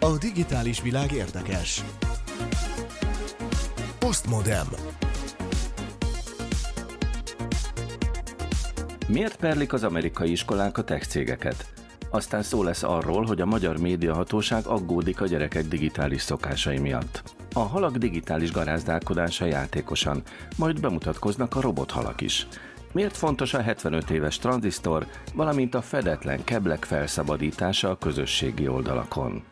A digitális világ érdekes. Postmodem. Miért perlik az amerikai iskolák a tech cégeket? Aztán szó lesz arról, hogy a magyar médiahatóság aggódik a gyerekek digitális szokásai miatt. A halak digitális garázdálkodása játékosan, majd bemutatkoznak a robothalak is. Miért fontos a 75 éves tranzisztor, valamint a fedetlen keblek felszabadítása a közösségi oldalakon?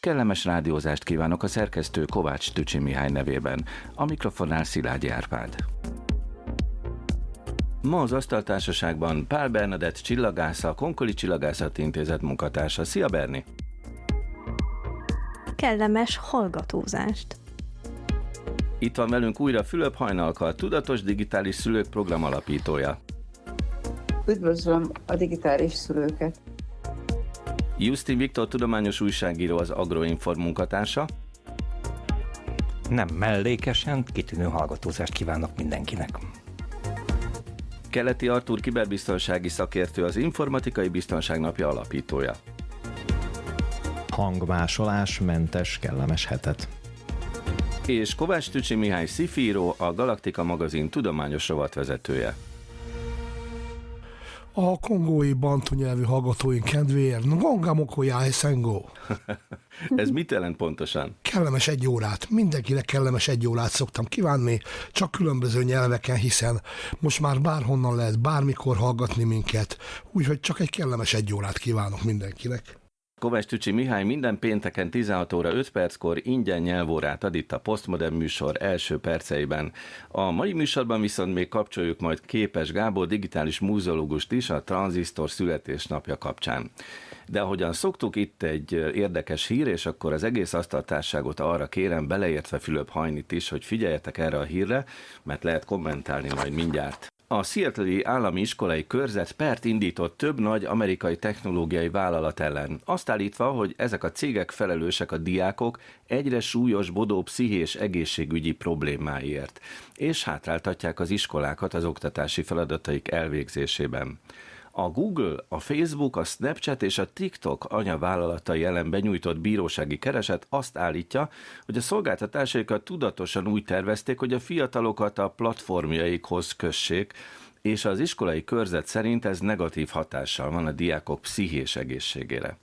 Kellemes rádiózást kívánok a szerkesztő Kovács Tücsi Mihály nevében, a mikrofonnál Szilágyi Árpád. Ma az Asztaltársaságban Pál Bernadett csillagásza, a Konkoli Csillagászati Intézet munkatársa. Szia Berni! Kellemes hallgatózást! Itt van velünk újra Fülöp Hajnalka, Tudatos Digitális Szülők program alapítója. Üdvözlöm a digitális szülőket! Justin Viktor tudományos újságíró az Agroinform munkatársa. Nem mellékesen, kitűnő hallgatózást kívánok mindenkinek. Keleti Artur kiberbiztonsági szakértő az Informatikai Biztonság Napja alapítója. Hangmásolás mentes, kellemes hetet. És Kovács Tücsi Mihály Szifíró, a Galaktika magazin tudományos rovatvezetője a kongói bantu nyelvű hallgatóink kedvéért. Ngongamokoyáj Szengo. Ez mit jelent pontosan? Kellemes egy órát. Mindenkinek kellemes egy órát szoktam kívánni, csak különböző nyelveken, hiszen most már bárhonnan lehet bármikor hallgatni minket, úgyhogy csak egy kellemes egy órát kívánok mindenkinek. Kovács Tücsi Mihály minden pénteken 16 óra 5 perckor ingyen nyelvórát ad itt a Postmodern műsor első perceiben. A mai műsorban viszont még kapcsoljuk majd Képes Gábor digitális múzeológust is a tranzisztor születésnapja kapcsán. De ahogyan szoktuk, itt egy érdekes hír, és akkor az egész asztaltárságot arra kérem, beleértve Fülöp Hajnit is, hogy figyeljetek erre a hírre, mert lehet kommentálni majd mindjárt. A Seattle-i állami iskolai körzet pert indított több nagy amerikai technológiai vállalat ellen. Azt állítva, hogy ezek a cégek felelősek a diákok egyre bodó pszichés egészségügyi problémáiért, és hátráltatják az iskolákat az oktatási feladataik elvégzésében. A Google, a Facebook, a Snapchat és a TikTok anyavállalatai ellen benyújtott bírósági kereset azt állítja, hogy a szolgáltatásaikat tudatosan úgy tervezték, hogy a fiatalokat a platformjaikhoz kössék, és az iskolai körzet szerint ez negatív hatással van a diákok pszichés egészségére.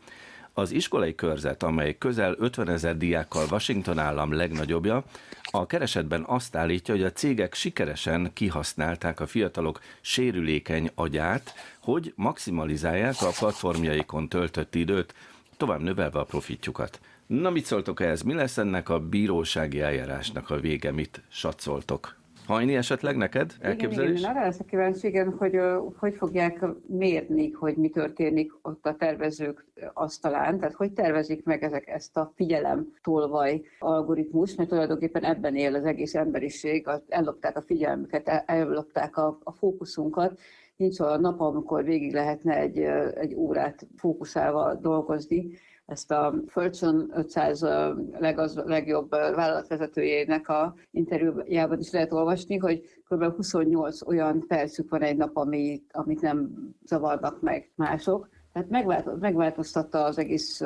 Az iskolai körzet, amely közel 50 ezer diákkal Washington állam legnagyobbja, a keresetben azt állítja, hogy a cégek sikeresen kihasználták a fiatalok sérülékeny agyát, hogy maximalizálják a platformjaikon töltött időt, tovább növelve a profitjukat. Na mit szóltok ehhez? Mi lesz ennek a bírósági eljárásnak a vége? Mit satszoltok? Hajni esetleg neked elképzelés? Igen, igen. Arra leszek kíváncsi, igen, hogy hogy fogják mérni, hogy mi történik ott a tervezők asztalán, tehát hogy tervezik meg ezek ezt a figyelem tolvaj algoritmus, mert tulajdonképpen ebben él az egész emberiség, ellopták a figyelmüket, ellopták a, a fókuszunkat, nincs olyan nap, amikor végig lehetne egy, egy órát fókuszálva dolgozni, ezt a Fortune 500 legaz, legjobb vállalatvezetőjének a interjújában is lehet olvasni, hogy kb. 28 olyan percük van egy nap, amit, amit nem zavarnak meg mások. Tehát megváltoztatta az egész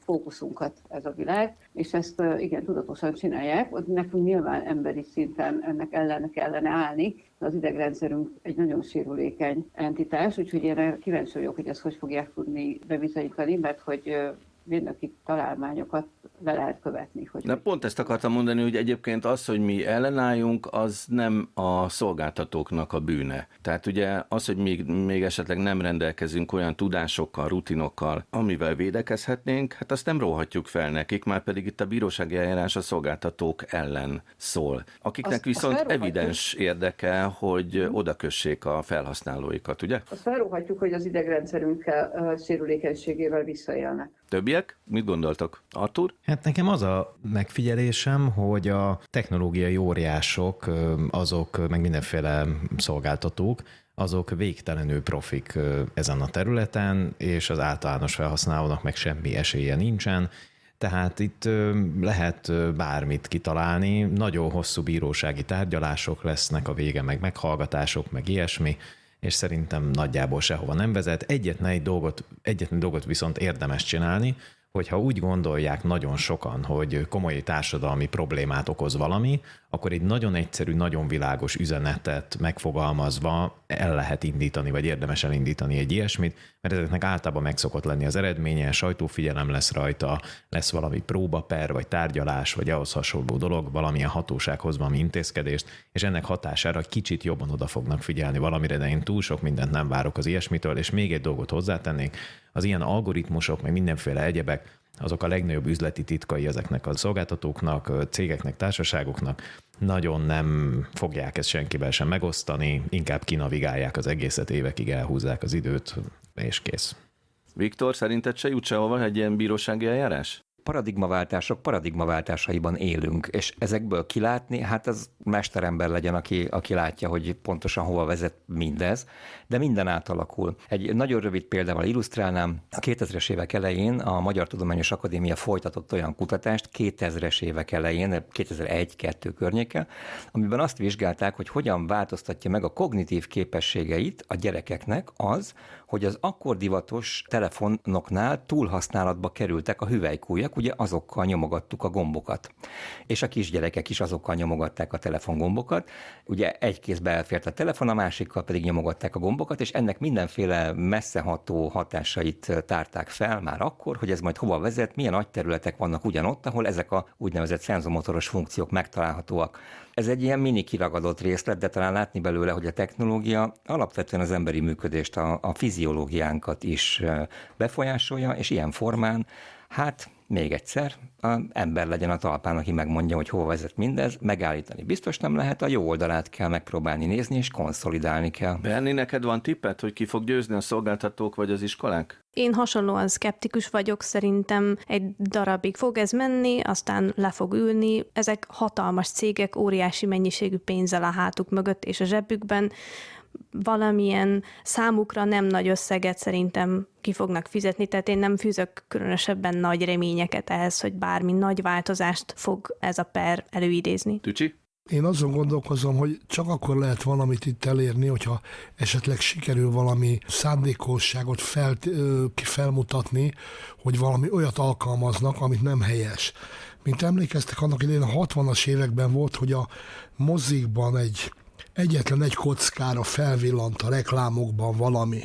fókuszunkat ez a világ, és ezt igen, tudatosan csinálják. Nekünk nyilván emberi szinten ennek ellen kellene állni, az idegrendszerünk egy nagyon sérülékeny entitás, úgyhogy én kíváncsi vagyok, hogy ezt hogy fogják tudni bebizonyítani, mert hogy mérnöki találmányokat le lehet követni. Hogy Na pont ezt akartam mondani, hogy egyébként az, hogy mi ellenálljunk, az nem a szolgáltatóknak a bűne. Tehát ugye az, hogy még, még esetleg nem rendelkezünk olyan tudásokkal, rutinokkal, amivel védekezhetnénk, hát azt nem róhatjuk fel nekik, már pedig itt a bírósági eljárás a szolgáltatók ellen szól. Akiknek azt, viszont azt evidens érdeke, hogy odakössék a felhasználóikat, ugye? Azt felróhatjuk, hogy az idegrendszerünkkel sérülékenységével visszaélnek. Többiek? Mit gondoltak? Artur? Hát nekem az a megfigyelésem, hogy a technológiai óriások, azok, meg mindenféle szolgáltatók, azok végtelenül profik ezen a területen, és az általános felhasználónak meg semmi esélye nincsen. Tehát itt lehet bármit kitalálni, nagyon hosszú bírósági tárgyalások lesznek, a vége meg meghallgatások, meg ilyesmi, és szerintem nagyjából sehova nem vezet. Egyetlen egy dolgot, egyetlen dolgot viszont érdemes csinálni, hogyha úgy gondolják nagyon sokan, hogy komoly társadalmi problémát okoz valami, akkor egy nagyon egyszerű, nagyon világos üzenetet megfogalmazva el lehet indítani, vagy érdemes elindítani egy ilyesmit, mert ezeknek általában meg szokott lenni az eredménye, sajtófigyelem lesz rajta, lesz valami próbaper, vagy tárgyalás, vagy ahhoz hasonló dolog, valamilyen hatósághoz valami intézkedést, és ennek hatására kicsit jobban oda fognak figyelni valamire, de én túl sok mindent nem várok az ilyesmitől, és még egy dolgot hozzátennék, az ilyen algoritmusok, meg mindenféle egyebek, azok a legnagyobb üzleti titkai ezeknek a szolgáltatóknak, cégeknek, társaságoknak, nagyon nem fogják ezt senkivel sem megosztani, inkább kinavigálják az egészet, évekig elhúzzák az időt, és kész. Viktor, szerinted se jut sehova egy ilyen bírósági eljárás? Paradigmaváltások paradigmaváltásaiban élünk, és ezekből kilátni, hát az mesterember legyen, aki, aki látja, hogy pontosan hova vezet mindez, de minden átalakul. Egy nagyon rövid példával illusztrálnám, a 2000-es évek elején a Magyar Tudományos Akadémia folytatott olyan kutatást 2000-es évek elején, 2001-2 környéke, amiben azt vizsgálták, hogy hogyan változtatja meg a kognitív képességeit a gyerekeknek az, hogy az akkor divatos telefonoknál túlhasználatba kerültek a hüvelykújak, ugye azokkal nyomogattuk a gombokat. És a kisgyerekek is azokkal nyomogatták a telefongombokat. Ugye egy kézbe elfért a telefon, a másikkal pedig nyomogatták a gombokat, és ennek mindenféle messzeható hatásait tárták fel már akkor, hogy ez majd hova vezet, milyen nagy területek vannak ugyanott, ahol ezek a úgynevezett szenzomotoros funkciók megtalálhatóak. Ez egy ilyen mini kiragadott részlet, de talán látni belőle, hogy a technológia alapvetően az emberi működést, a, a fiziológiánkat is befolyásolja, és ilyen formán, hát még egyszer, a ember legyen a talpán, aki megmondja, hogy hova vezet mindez, megállítani biztos nem lehet, a jó oldalát kell megpróbálni nézni, és konszolidálni kell. Berni, neked van tippet, hogy ki fog győzni a szolgáltatók vagy az iskolák? Én hasonlóan szkeptikus vagyok, szerintem egy darabig fog ez menni, aztán le fog ülni. Ezek hatalmas cégek, óriási mennyiségű pénzzel a hátuk mögött és a zsebükben valamilyen számukra nem nagy összeget szerintem ki fognak fizetni, tehát én nem fűzök különösebben nagy reményeket ehhez, hogy bármi nagy változást fog ez a per előidézni. Tücsi? Én azon gondolkozom, hogy csak akkor lehet valamit itt elérni, hogyha esetleg sikerül valami szándékosságot fel, felmutatni, hogy valami olyat alkalmaznak, amit nem helyes. Mint emlékeztek, annak idején a 60-as években volt, hogy a mozikban egy egyetlen egy kockára felvillant a reklámokban valami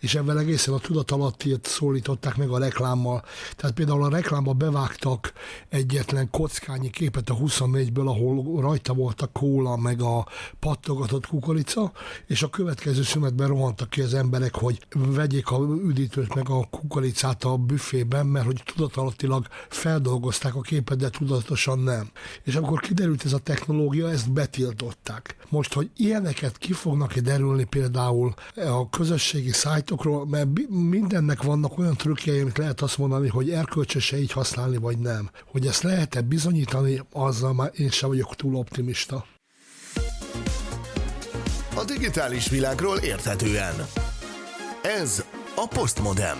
és ebben egészen a tudatalattiét szólították meg a reklámmal. Tehát például a reklámba bevágtak egyetlen kockányi képet a 24-ből, ahol rajta volt a kóla, meg a pattogatott kukorica, és a következő szünetben rohantak ki az emberek, hogy vegyék a üdítőt, meg a kukoricát a büfében, mert hogy tudatalattilag feldolgozták a képet, de tudatosan nem. És amikor kiderült ez a technológia, ezt betiltották. Most, hogy ilyeneket ki fognak derülni például a közösségi szájt, játékokról, mert mindennek vannak olyan trükkjei, amit lehet azt mondani, hogy erkölcsöse így használni, vagy nem. Hogy ezt lehet-e bizonyítani, azzal már én sem vagyok túl optimista. A digitális világról érthetően. Ez a Postmodem.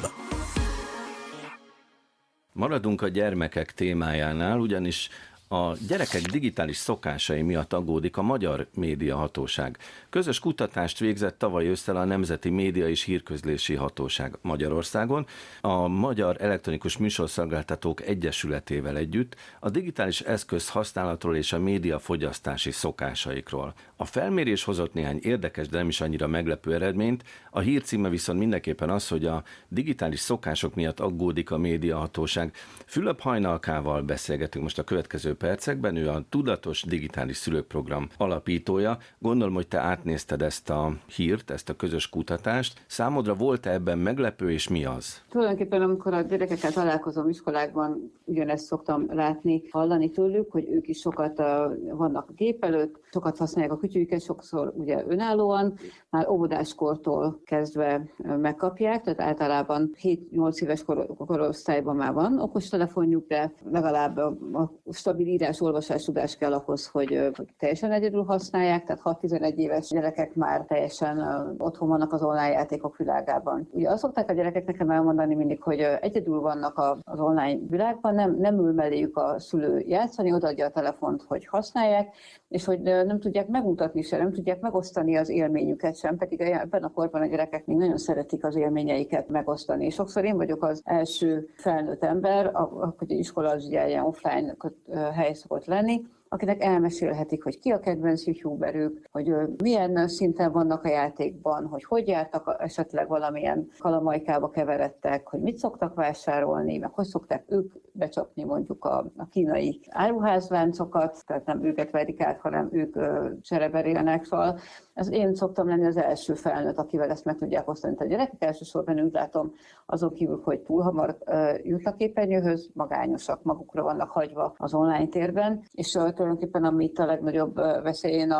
Maradunk a gyermekek témájánál, ugyanis a gyerekek digitális szokásai miatt aggódik a Magyar Média Hatóság. Közös kutatást végzett tavaly ősszel a Nemzeti Média és Hírközlési Hatóság Magyarországon, a Magyar Elektronikus Műsorszolgáltatók Egyesületével együtt a digitális eszköz használatról és a média fogyasztási szokásaikról. A felmérés hozott néhány érdekes, de nem is annyira meglepő eredményt, a hír címe viszont mindenképpen az, hogy a digitális szokások miatt aggódik a médiahatóság. Fülöp Hajnalkával beszélgetünk most a következő percekben, ő a Tudatos Digitális Szülők Program alapítója. Gondolom, hogy te átnézted ezt a hírt, ezt a közös kutatást. Számodra volt-e ebben meglepő, és mi az? Tulajdonképpen, amikor a gyerekekkel találkozom iskolákban, ugyanezt szoktam látni, hallani tőlük, hogy ők is sokat vannak a gép előtt, sokat használják a kütyüket, sokszor ugye önállóan, már óvodáskortól kezdve megkapják, tehát általában 7-8 éves kor- korosztályban már van okostelefonjuk, de legalább a, stabil írás-olvasás tudás kell ahhoz, hogy, hogy teljesen egyedül használják, tehát 6-11 éves gyerekek már teljesen otthon vannak az online játékok világában. Ugye azt szokták a gyerekek nekem elmondani mindig, hogy egyedül vannak az online világban, nem, nem ül melléjük a szülő játszani, odaadja a telefont, hogy használják, és hogy nem tudják megmutatni sem, nem tudják megosztani az élményüket sem, pedig ebben a korban a gyerekek még nagyon szeretik az élményeiket megosztani. Sokszor én vagyok az első felnőtt ember, hogy iskola az ugye ilyen offline hely szokott lenni, akinek elmesélhetik, hogy ki a kedvenc youtuberük, hogy milyen szinten vannak a játékban, hogy hogy jártak, esetleg valamilyen kalamajkába keveredtek, hogy mit szoktak vásárolni, meg hogy szokták ők becsapni mondjuk a, a kínai áruházláncokat, tehát nem őket verik át, hanem ők csereberélnek, szóval ez én szoktam lenni az első felnőtt, akivel ezt meg tudják osztani. A gyerekek elsősorban úgy látom, azon kívül, hogy túl hamar uh, jutnak képernyőhöz, magányosak, magukra vannak hagyva az online térben, és uh, tulajdonképpen ami itt a legnagyobb veszélyén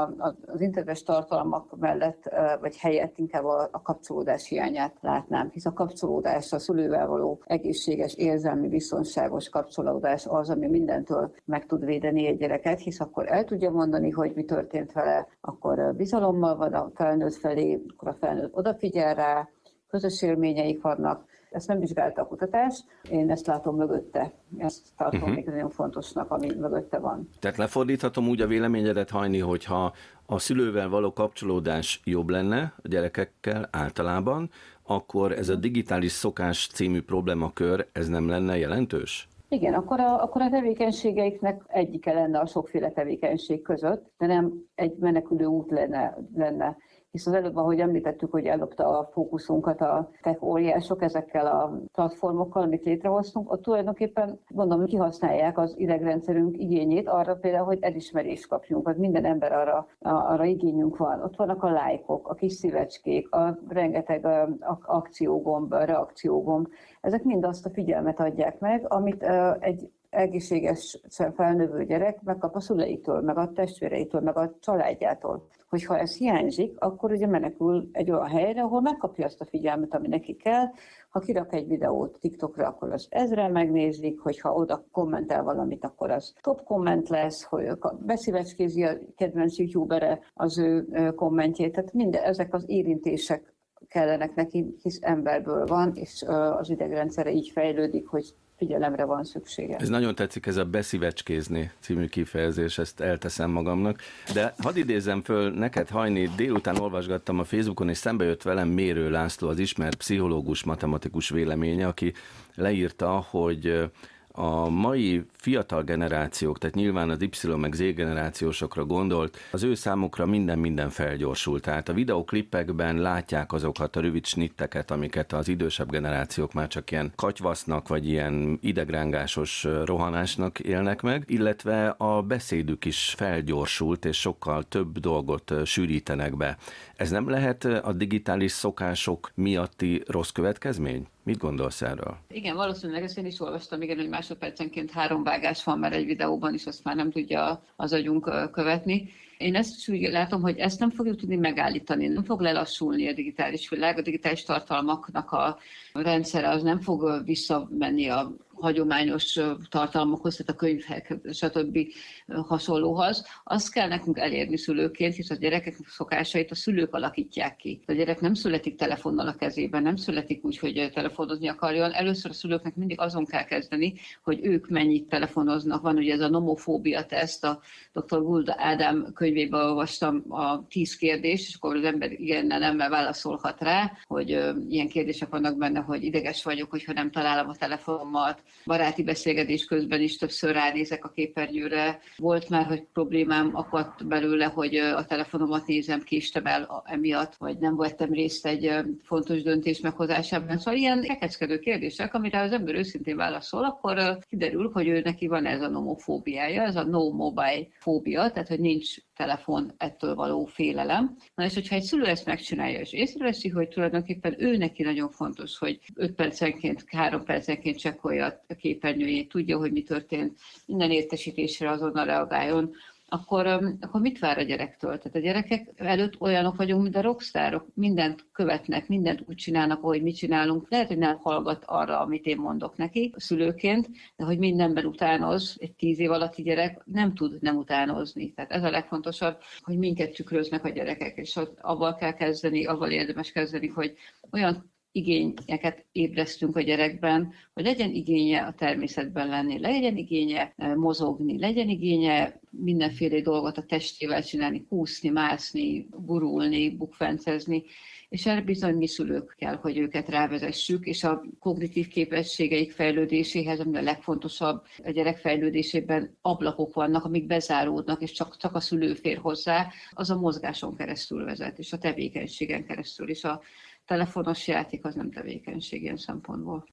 az internetes tartalmak mellett, vagy helyett inkább a kapcsolódás hiányát látnám, hisz a kapcsolódás, a szülővel való egészséges, érzelmi, biztonságos kapcsolódás az, ami mindentől meg tud védeni egy gyereket, hisz akkor el tudja mondani, hogy mi történt vele, akkor bizalommal van a felnőtt felé, akkor a felnőtt odafigyel rá, közös élményeik vannak. Ezt nem vizsgálta a kutatás, én ezt látom mögötte. Ezt tartom uh-huh. még nagyon fontosnak, ami mögötte van. Tehát lefordíthatom úgy a véleményedet, Hajni, hogyha a szülővel való kapcsolódás jobb lenne a gyerekekkel általában, akkor ez a digitális szokás című problémakör, ez nem lenne jelentős? Igen, akkor a, akkor a tevékenységeiknek egyike lenne a sokféle tevékenység között, de nem egy menekülő út lenne, lenne hisz az előbb, ahogy említettük, hogy ellopta a fókuszunkat a tech óriások ezekkel a platformokkal, amit létrehoztunk, ott tulajdonképpen hogy kihasználják az idegrendszerünk igényét arra például, hogy elismerést kapjunk, hogy minden ember arra, arra igényünk van. Ott vannak a lájkok, a kis szívecskék, a rengeteg a, a akciógomb, a reakciógomb. Ezek mind azt a figyelmet adják meg, amit egy egészséges felnövő gyerek megkap a szüleitől, meg a testvéreitől, meg a családjától. Hogyha ez hiányzik, akkor ugye menekül egy olyan helyre, ahol megkapja azt a figyelmet, ami neki kell. Ha kirak egy videót TikTokra, akkor az ezre megnézik, hogyha oda kommentel valamit, akkor az top komment lesz, hogy beszívecskézi a kedvenc youtubere az ő kommentjét. Tehát minden ezek az érintések kellenek neki, hisz emberből van, és az idegrendszere így fejlődik, hogy figyelemre van szüksége. Ez nagyon tetszik, ez a beszívecskézni című kifejezés, ezt elteszem magamnak. De hadd idézem föl neked, Hajni, délután olvasgattam a Facebookon, és szembe jött velem Mérő László, az ismert pszichológus, matematikus véleménye, aki leírta, hogy a mai fiatal generációk, tehát nyilván az Y meg Z generációsokra gondolt, az ő számukra minden-minden felgyorsult. Tehát a videoklippekben látják azokat a rövid snitteket, amiket az idősebb generációk már csak ilyen katyvasznak, vagy ilyen idegrángásos rohanásnak élnek meg, illetve a beszédük is felgyorsult, és sokkal több dolgot sűrítenek be. Ez nem lehet a digitális szokások miatti rossz következmény? Mit gondolsz erről? Igen, valószínűleg ezt én is olvastam, igen, hogy másodpercenként három vágás van már egy videóban, és azt már nem tudja az agyunk követni. Én ezt is úgy látom, hogy ezt nem fogjuk tudni megállítani, nem fog lelassulni a digitális világ, a digitális tartalmaknak a rendszere az nem fog visszamenni a hagyományos tartalmakhoz, tehát a könyvek, stb. hasonlóhoz. Azt kell nekünk elérni szülőként, hisz a gyerekek szokásait a szülők alakítják ki. A gyerek nem születik telefonnal a kezében, nem születik úgy, hogy telefonozni akarjon. Először a szülőknek mindig azon kell kezdeni, hogy ők mennyit telefonoznak. Van ugye ez a nomofóbia teszt, a dr. Gulda Ádám könyvében olvastam a tíz kérdést, és akkor az ember igen, nem válaszolhat rá, hogy ilyen kérdések vannak benne, hogy ideges vagyok, hogyha nem találom a telefonomat, baráti beszélgetés közben is többször ránézek a képernyőre. Volt már, hogy problémám akadt belőle, hogy a telefonomat nézem, késtem el emiatt, vagy nem vettem részt egy fontos döntés meghozásában. Szóval ilyen kekeckedő kérdések, amire az ember őszintén válaszol, akkor kiderül, hogy ő neki van ez a nomofóbiája, ez a no mobile fóbia, tehát hogy nincs telefon ettől való félelem. Na és hogyha egy szülő ezt megcsinálja, és észreveszi, hogy tulajdonképpen ő neki nagyon fontos, hogy 5 percenként, 3 percenként csekkolja a képernyőjét, tudja, hogy mi történt, minden értesítésre azonnal reagáljon, akkor, akkor mit vár a gyerektől? Tehát a gyerekek előtt olyanok vagyunk, mint a rockstárok, mindent követnek, mindent úgy csinálnak, ahogy mi csinálunk. Lehet, hogy nem hallgat arra, amit én mondok neki szülőként, de hogy mindenben utánoz, egy tíz év alatti gyerek nem tud nem utánozni. Tehát ez a legfontosabb, hogy minket tükröznek a gyerekek, és avval kell kezdeni, avval érdemes kezdeni, hogy olyan igényeket ébresztünk a gyerekben, hogy legyen igénye a természetben lenni, legyen igénye e, mozogni, legyen igénye mindenféle dolgot a testével csinálni, kúszni, mászni, gurulni, bukfencezni, és erre bizony mi szülők kell, hogy őket rávezessük, és a kognitív képességeik fejlődéséhez, ami a legfontosabb a gyerek fejlődésében ablakok vannak, amik bezáródnak, és csak, csak a szülő fér hozzá, az a mozgáson keresztül vezet, és a tevékenységen keresztül, és a telefonos játék az nem tevékenység ilyen szempontból.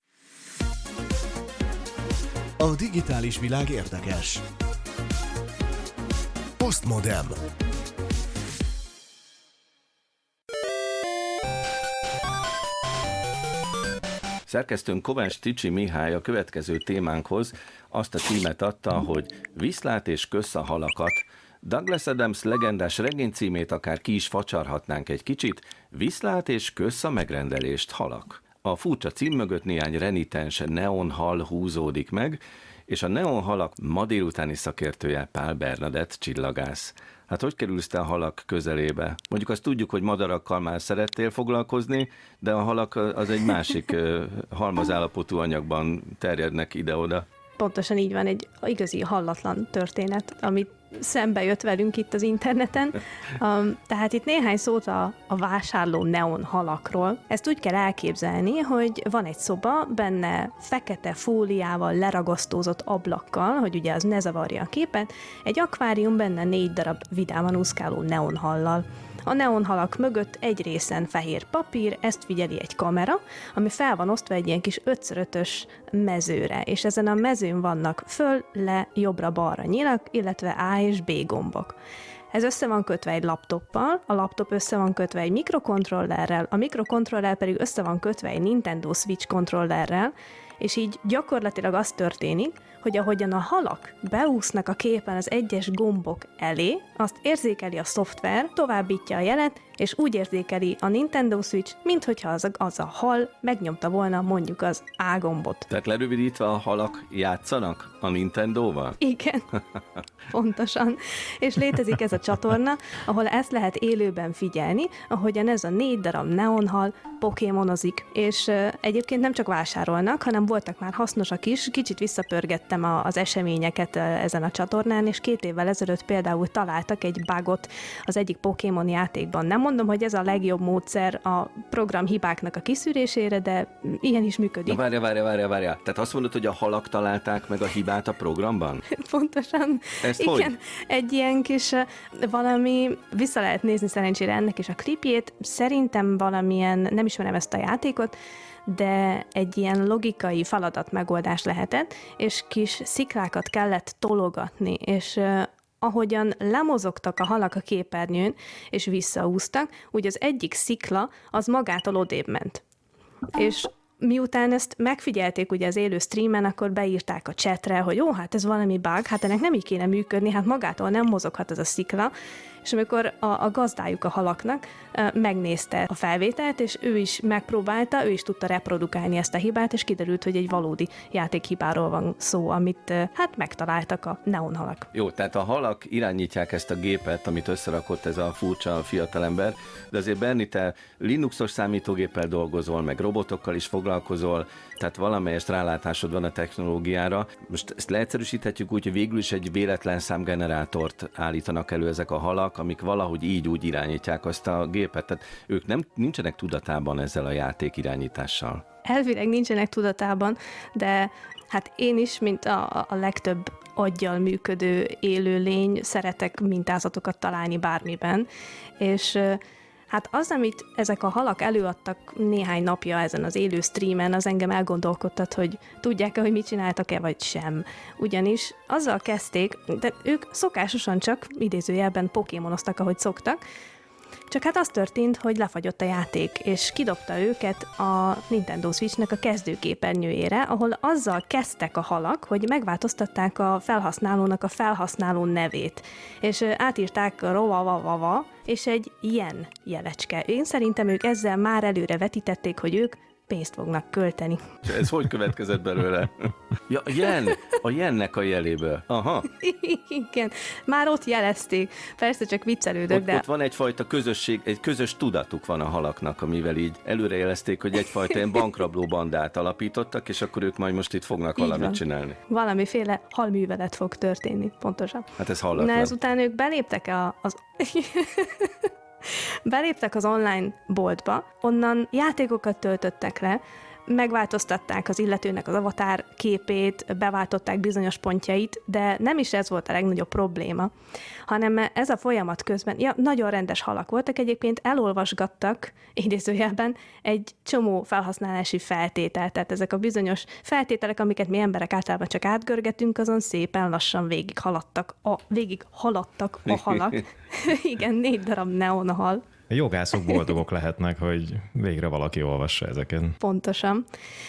A digitális világ érdekes. Postmodem. Szerkesztőnk Kovács Ticsi Mihály a következő témánkhoz azt a címet adta, hogy Viszlát és kösz a halakat. Douglas Adams legendás regény címét akár ki is facsarhatnánk egy kicsit, Viszlát és kösz a megrendelést halak. A furcsa cím mögött néhány renitens neonhal húzódik meg, és a neonhalak ma délutáni szakértője Pál Bernadett csillagász. Hát hogy kerülsz te a halak közelébe? Mondjuk azt tudjuk, hogy madarakkal már szerettél foglalkozni, de a halak az egy másik halmazállapotú anyagban terjednek ide-oda. Pontosan így van, egy igazi hallatlan történet, amit szembe jött velünk itt az interneten. Um, tehát itt néhány szót a, a vásárló neon halakról. Ezt úgy kell elképzelni, hogy van egy szoba, benne fekete fóliával leragasztózott ablakkal, hogy ugye az ne zavarja a képet, egy akvárium benne négy darab vidáman úszkáló neonhallal. A neonhalak mögött egy részen fehér papír, ezt figyeli egy kamera, ami fel van osztva egy ilyen kis 5 mezőre, és ezen a mezőn vannak föl, le, jobbra-balra nyilak, illetve És B gombok. Ez össze van kötve egy laptoppal, a laptop össze van kötve egy mikrokontrollerrel, a mikrokontroller pedig össze van kötve egy Nintendo Switch kontrollerrel, és így gyakorlatilag az történik, hogy ahogyan a halak beúsznak a képen az egyes gombok elé, azt érzékeli a szoftver, továbbítja a jelet, és úgy érzékeli a Nintendo Switch, minthogyha az a, az a hal megnyomta volna mondjuk az A gombot. Tehát lerövidítve a halak játszanak a Nintendo-val? Igen, pontosan. És létezik ez a csatorna, ahol ezt lehet élőben figyelni, ahogyan ez a négy darab neonhal pokémonozik. És uh, egyébként nem csak vásárolnak, hanem voltak már hasznosak is. Kicsit visszapörgettem a, az eseményeket uh, ezen a csatornán, és két évvel ezelőtt például találtak egy bugot az egyik Pokémon játékban. Nem mondom, hogy ez a legjobb módszer a program hibáknak a kiszűrésére, de ilyen is működik. Na várja, várja, várja, várja. Tehát azt mondod, hogy a halak találták meg a hibát a programban? Pontosan. Ezt Igen, hogy? egy ilyen kis valami, vissza lehet nézni szerencsére ennek is a klipjét, szerintem valamilyen, nem ismerem ezt a játékot, de egy ilyen logikai feladat megoldás lehetett, és kis sziklákat kellett tologatni, és ahogyan lemozogtak a halak a képernyőn, és visszaúztak, úgy az egyik szikla az magától odébb ment. És miután ezt megfigyelték ugye az élő streamen, akkor beírták a chatre, hogy jó, hát ez valami bug, hát ennek nem így kéne működni, hát magától nem mozoghat ez a szikla, és amikor a, a gazdájuk a halaknak megnézte a felvételt, és ő is megpróbálta, ő is tudta reprodukálni ezt a hibát, és kiderült, hogy egy valódi játékhibáról van szó, amit hát megtaláltak a neonhalak. Jó, tehát a halak irányítják ezt a gépet, amit összerakott ez a furcsa fiatalember, de azért Berni, te Linuxos számítógéppel dolgozol, meg robotokkal is foglalkozol, tehát valamelyest rálátásod van a technológiára. Most ezt leegyszerűsíthetjük úgy, hogy végül is egy véletlen számgenerátort állítanak elő ezek a halak, amik valahogy így úgy irányítják azt a gépet. Tehát ők nem nincsenek tudatában ezzel a játék irányítással. Elvileg nincsenek tudatában, de hát én is, mint a, a legtöbb aggyal működő élőlény, szeretek mintázatokat találni bármiben, és Hát az, amit ezek a halak előadtak néhány napja ezen az élő streamen, az engem elgondolkodtat, hogy tudják-e, hogy mit csináltak-e, vagy sem. Ugyanis azzal kezdték, de ők szokásosan csak idézőjelben pokémonoztak, ahogy szoktak, Csak hát az történt, hogy lefagyott a játék, és kidobta őket a Nintendo Switchnek a kezdőképernyőjére, ahol azzal kezdtek a halak, hogy megváltoztatták a felhasználónak a felhasználó nevét, és átírták rovavavava, és egy ilyen jelecske. Én szerintem ők ezzel már előre vetítették, hogy ők pénzt fognak költeni. Ez hogy következett belőle? Ja, a jen, a jennek a jeléből. Aha. Igen, már ott jelezték. Persze csak viccelődök, ott, de... Ott van egyfajta közösség, egy közös tudatuk van a halaknak, amivel így előrejelezték, hogy egyfajta ilyen bankrabló bandát alapítottak, és akkor ők majd most itt fognak így valamit van. csinálni. Valamiféle halművelet fog történni, pontosan. Hát ez hallatlan. Na ezután ők beléptek a, az... Beléptek az online boltba, onnan játékokat töltöttek le, megváltoztatták az illetőnek az avatár képét, beváltották bizonyos pontjait, de nem is ez volt a legnagyobb probléma, hanem ez a folyamat közben, ja, nagyon rendes halak voltak egyébként, elolvasgattak, idézőjelben, egy csomó felhasználási feltételt, tehát ezek a bizonyos feltételek, amiket mi emberek általában csak átgörgetünk, azon szépen lassan végig haladtak, a, végig haladtak a halak. Igen, négy darab neonhal. A jogászok boldogok lehetnek, hogy végre valaki olvassa ezeket. Pontosan.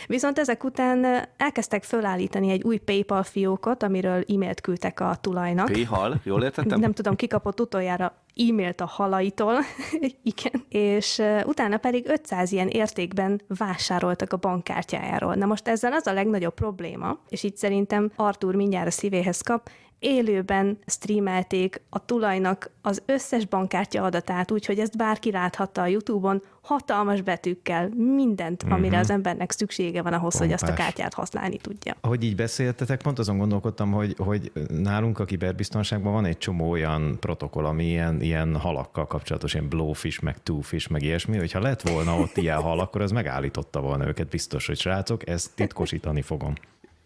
Viszont ezek után elkezdtek fölállítani egy új PayPal fiókot, amiről e-mailt küldtek a tulajnak. PayPal, jól értettem? Nem tudom, kikapott utoljára e-mailt a halaitól, igen, és utána pedig 500 ilyen értékben vásároltak a bankkártyájáról. Na most ezzel az a legnagyobb probléma, és itt szerintem Artur mindjárt a szívéhez kap, élőben streamelték a tulajnak az összes bankkártya adatát, úgyhogy ezt bárki láthatta a YouTube-on, hatalmas betűkkel, mindent, uh-huh. amire az embernek szüksége van ahhoz, Pompás. hogy azt a kártyát használni tudja. Ahogy így beszéltetek, pont azon gondolkodtam, hogy, hogy nálunk a kiberbiztonságban van egy csomó olyan protokoll, ami ilyen, ilyen halakkal kapcsolatos, ilyen blowfish, meg twofish, meg ilyesmi, hogyha lett volna ott ilyen hal, akkor az megállította volna őket, biztos, hogy srácok, ezt titkosítani fogom.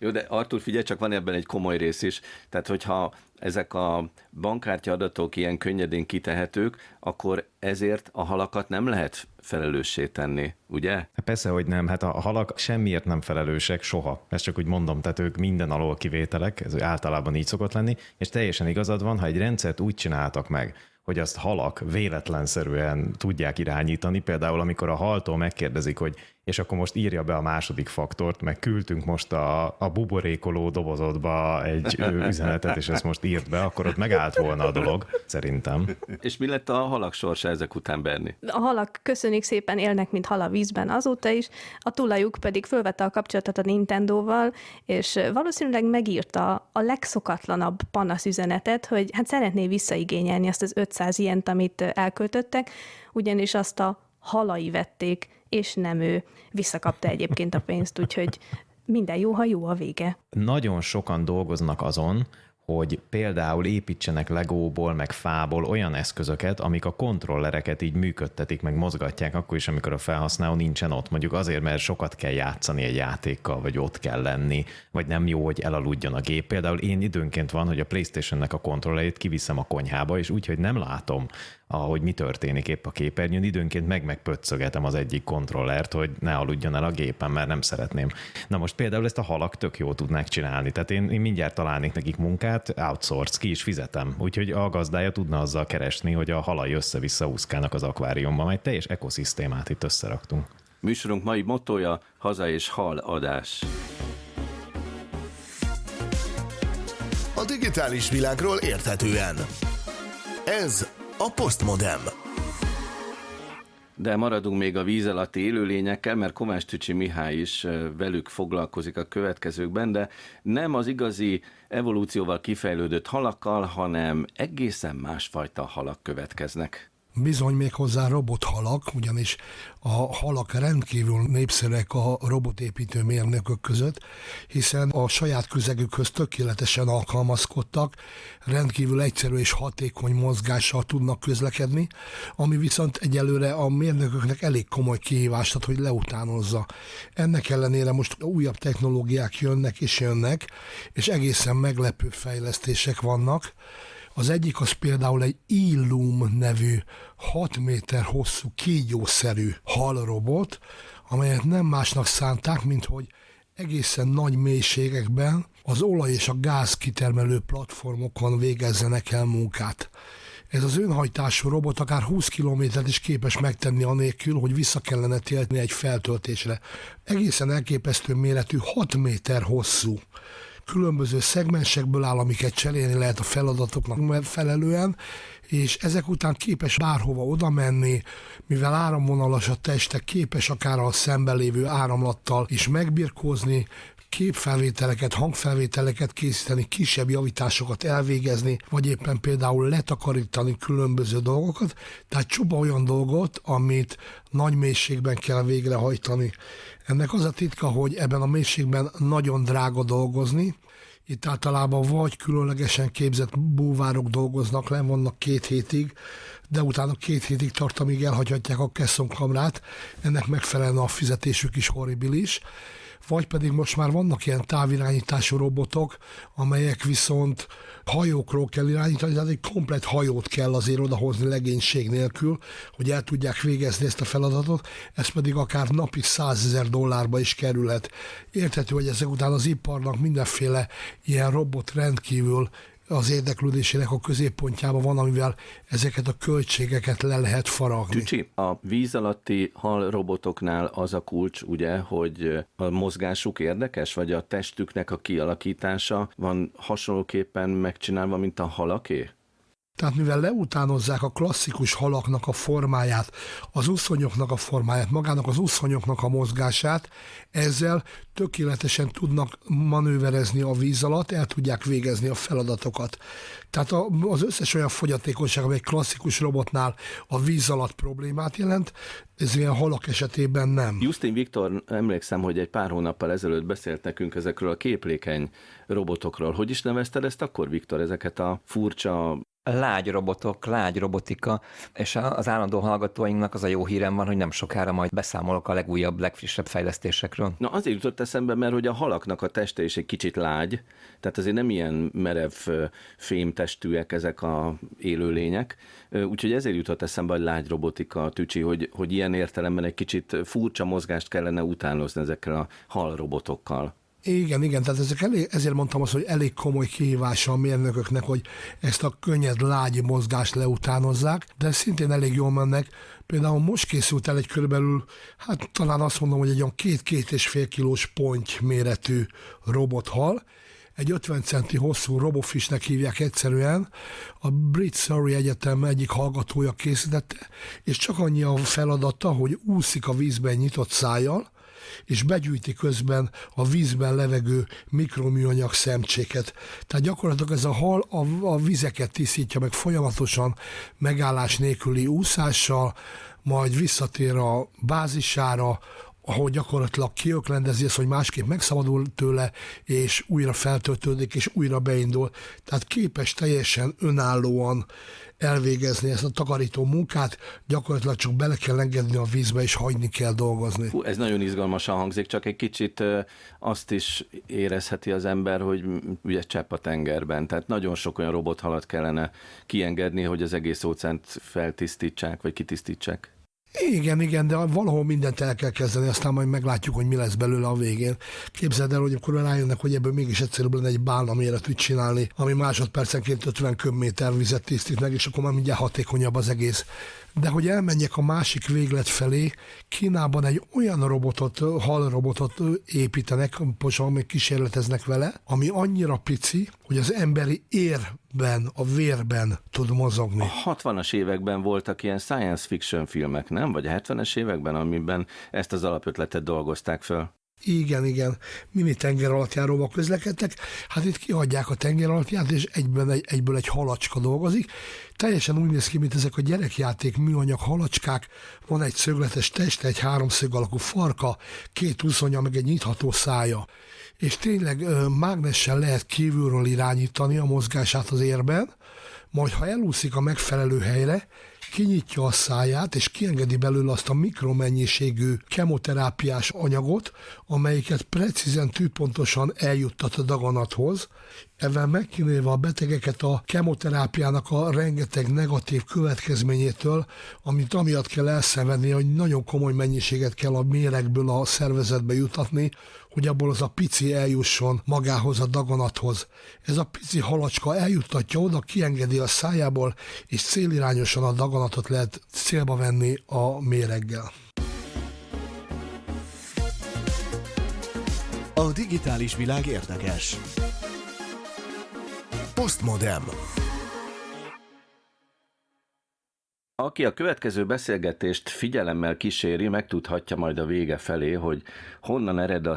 Jó, de Artur, figyelj, csak van ebben egy komoly rész is. Tehát, hogyha ezek a bankkártya adatok ilyen könnyedén kitehetők, akkor ezért a halakat nem lehet felelőssé tenni, ugye? Hát persze, hogy nem. Hát a halak semmiért nem felelősek soha. Ezt csak úgy mondom, tehát ők minden alól kivételek, ez általában így szokott lenni, és teljesen igazad van, ha egy rendszert úgy csináltak meg, hogy azt halak véletlenszerűen tudják irányítani. Például, amikor a haltól megkérdezik, hogy és akkor most írja be a második faktort, meg küldtünk most a, a buborékoló dobozodba egy üzenetet, és ezt most írt be, akkor ott megállt volna a dolog, szerintem. És mi lett a halak sorsa ezek után, Berni? A halak köszönik szépen, élnek, mint hal a vízben azóta is, a tulajuk pedig fölvette a kapcsolatot a Nintendo-val, és valószínűleg megírta a legszokatlanabb panaszüzenetet, hogy hát szeretné visszaigényelni azt az 500 ilyent, amit elköltöttek, ugyanis azt a halai vették és nem ő. Visszakapta egyébként a pénzt, úgyhogy minden jó, ha jó a vége. Nagyon sokan dolgoznak azon, hogy például építsenek legóból, meg fából olyan eszközöket, amik a kontrollereket így működtetik, meg mozgatják, akkor is, amikor a felhasználó nincsen ott. Mondjuk azért, mert sokat kell játszani egy játékkal, vagy ott kell lenni, vagy nem jó, hogy elaludjon a gép. Például én időnként van, hogy a Playstation-nek a kontrollerét kiviszem a konyhába, és úgy, hogy nem látom ahogy mi történik épp a képernyőn, időnként meg megpöccögetem az egyik kontrollert, hogy ne aludjon el a gépen, mert nem szeretném. Na most például ezt a halak tök jó tudnák csinálni, tehát én, én mindjárt találnék nekik munkát, outsource, ki is fizetem, úgyhogy a gazdája tudna azzal keresni, hogy a halai össze-vissza úszkálnak az akváriumban, majd teljes ekoszisztémát itt összeraktunk. Műsorunk mai motója haza és hal adás. A digitális világról érthetően. Ez a Postmodem. De maradunk még a víz alatti élőlényekkel, mert Kovács Tücsi Mihály is velük foglalkozik a következőkben, de nem az igazi evolúcióval kifejlődött halakkal, hanem egészen másfajta halak következnek. Bizony még hozzá robothalak, ugyanis a halak rendkívül népszerűek a robotépítő mérnökök között, hiszen a saját közegükhöz tökéletesen alkalmazkodtak, rendkívül egyszerű és hatékony mozgással tudnak közlekedni, ami viszont egyelőre a mérnököknek elég komoly kihívást ad, hogy leutánozza. Ennek ellenére most újabb technológiák jönnek és jönnek, és egészen meglepő fejlesztések vannak, az egyik az például egy Illum nevű 6 méter hosszú kígyószerű halrobot, amelyet nem másnak szánták, mint hogy egészen nagy mélységekben az olaj és a gáz kitermelő platformokon végezzenek el munkát. ez az önhajtású robot akár 20 kilométert is képes megtenni anélkül, hogy vissza kellene térni egy feltöltésre. Egészen elképesztő méretű, 6 méter hosszú különböző szegmensekből áll, amiket cserélni lehet a feladatoknak megfelelően, és ezek után képes bárhova oda menni, mivel áramvonalas a teste, képes akár a szemben lévő áramlattal is megbirkózni, képfelvételeket, hangfelvételeket készíteni, kisebb javításokat elvégezni, vagy éppen például letakarítani különböző dolgokat, tehát csupa olyan dolgot, amit nagy mélységben kell végrehajtani. Ennek az a titka, hogy ebben a mélységben nagyon drága dolgozni, itt általában vagy különlegesen képzett búvárok dolgoznak le, vannak két hétig, de utána két hétig tart, amíg elhagyhatják a kesszonkamrát, ennek megfelelően a fizetésük is horribilis vagy pedig most már vannak ilyen távirányítású robotok, amelyek viszont hajókról kell irányítani, tehát egy komplet hajót kell azért odahozni legénység nélkül, hogy el tudják végezni ezt a feladatot, ez pedig akár napi százezer dollárba is kerülhet. Érthető, hogy ezek után az iparnak mindenféle ilyen robot rendkívül az érdeklődésének a középpontjában van, amivel ezeket a költségeket le lehet faragni. Tücsi, a víz alatti hal robotoknál az a kulcs, ugye, hogy a mozgásuk érdekes, vagy a testüknek a kialakítása van hasonlóképpen megcsinálva, mint a halaké? Tehát mivel leutánozzák a klasszikus halaknak a formáját, az uszonyoknak a formáját, magának az uszonyoknak a mozgását, ezzel tökéletesen tudnak manőverezni a víz alatt, el tudják végezni a feladatokat. Tehát az összes olyan fogyatékosság, amely klasszikus robotnál a víz alatt problémát jelent, ez ilyen halak esetében nem. Justin Viktor, emlékszem, hogy egy pár hónappal ezelőtt beszélt nekünk ezekről a képlékeny robotokról. Hogy is nevezted ezt akkor, Viktor, ezeket a furcsa lágy robotok, lágy robotika, és az állandó hallgatóinknak az a jó hírem van, hogy nem sokára majd beszámolok a legújabb, legfrissebb fejlesztésekről. Na azért jutott eszembe, mert hogy a halaknak a teste is egy kicsit lágy, tehát azért nem ilyen merev fémtestűek ezek a élőlények, úgyhogy ezért jutott eszembe a lágy robotika, tücsi, hogy, hogy ilyen értelemben egy kicsit furcsa mozgást kellene utánozni ezekkel a hal robotokkal. Igen, igen, tehát ezek elég, ezért mondtam azt, hogy elég komoly kihívása a mérnököknek, hogy ezt a könnyed, lágy mozgást leutánozzák, de szintén elég jól mennek. Például most készült el egy körülbelül, hát talán azt mondom, hogy egy olyan két-két és fél kilós ponty méretű robothal, egy 50 centi hosszú robofisnek hívják egyszerűen, a Brit Surrey Egyetem egyik hallgatója készítette, és csak annyi a feladata, hogy úszik a vízben nyitott szájjal, és begyűjti közben a vízben levegő mikroműanyag szemcséket. Tehát gyakorlatilag ez a hal a, a vizeket tisztítja meg folyamatosan megállás nélküli úszással, majd visszatér a bázisára, ahol gyakorlatilag kiöklendezi ezt, hogy másképp megszabadul tőle, és újra feltöltődik, és újra beindul. Tehát képes teljesen önállóan elvégezni ezt a takarító munkát, gyakorlatilag csak bele kell engedni a vízbe, és hagyni kell dolgozni. Hú, ez nagyon izgalmasan hangzik, csak egy kicsit azt is érezheti az ember, hogy ugye csepp a tengerben, tehát nagyon sok olyan robothalat kellene kiengedni, hogy az egész óceánt feltisztítsák, vagy kitisztítsák. Igen, igen, de valahol mindent el kell kezdeni, aztán majd meglátjuk, hogy mi lesz belőle a végén. Képzeld el, hogy akkor rájönnek, hogy ebből mégis egyszerűbb lenne egy bálna méretűt csinálni, ami másodpercenként 50 köbméter vizet tisztít meg, és akkor már mindjárt hatékonyabb az egész. De hogy elmenjek a másik véglet felé, Kínában egy olyan robotot, halrobotot építenek, posan még kísérleteznek vele, ami annyira pici, hogy az emberi érben, a vérben tud mozogni. A 60-as években voltak ilyen science fiction filmek, nem? Vagy a 70-es években, amiben ezt az alapötletet dolgozták föl. Igen, igen, mini tenger alattjáróba közlekedtek. Hát itt kihagyják a tenger alattját, és egyben egy, egyből egy halacska dolgozik. Teljesen úgy néz ki, mint ezek a gyerekjáték műanyag halacskák. Van egy szögletes teste, egy háromszög alakú farka, két úszonya, meg egy nyitható szája. És tényleg mágnessel lehet kívülről irányítani a mozgását az érben, majd ha elúszik a megfelelő helyre, kinyitja a száját, és kiengedi belőle azt a mikromennyiségű kemoterápiás anyagot, amelyiket precízen, tűpontosan eljuttat a daganathoz, ezzel megkínélve a betegeket a kemoterápiának a rengeteg negatív következményétől, amit amiatt kell elszenvedni, hogy nagyon komoly mennyiséget kell a méregből a szervezetbe jutatni, hogy abból az a pici eljusson magához a daganathoz. Ez a pici halacska eljuttatja oda, kiengedi a szájából, és célirányosan a daganatot lehet célba venni a méreggel. A digitális világ érdekes. Postmodem. Aki a következő beszélgetést figyelemmel kíséri, megtudhatja majd a vége felé, hogy honnan ered a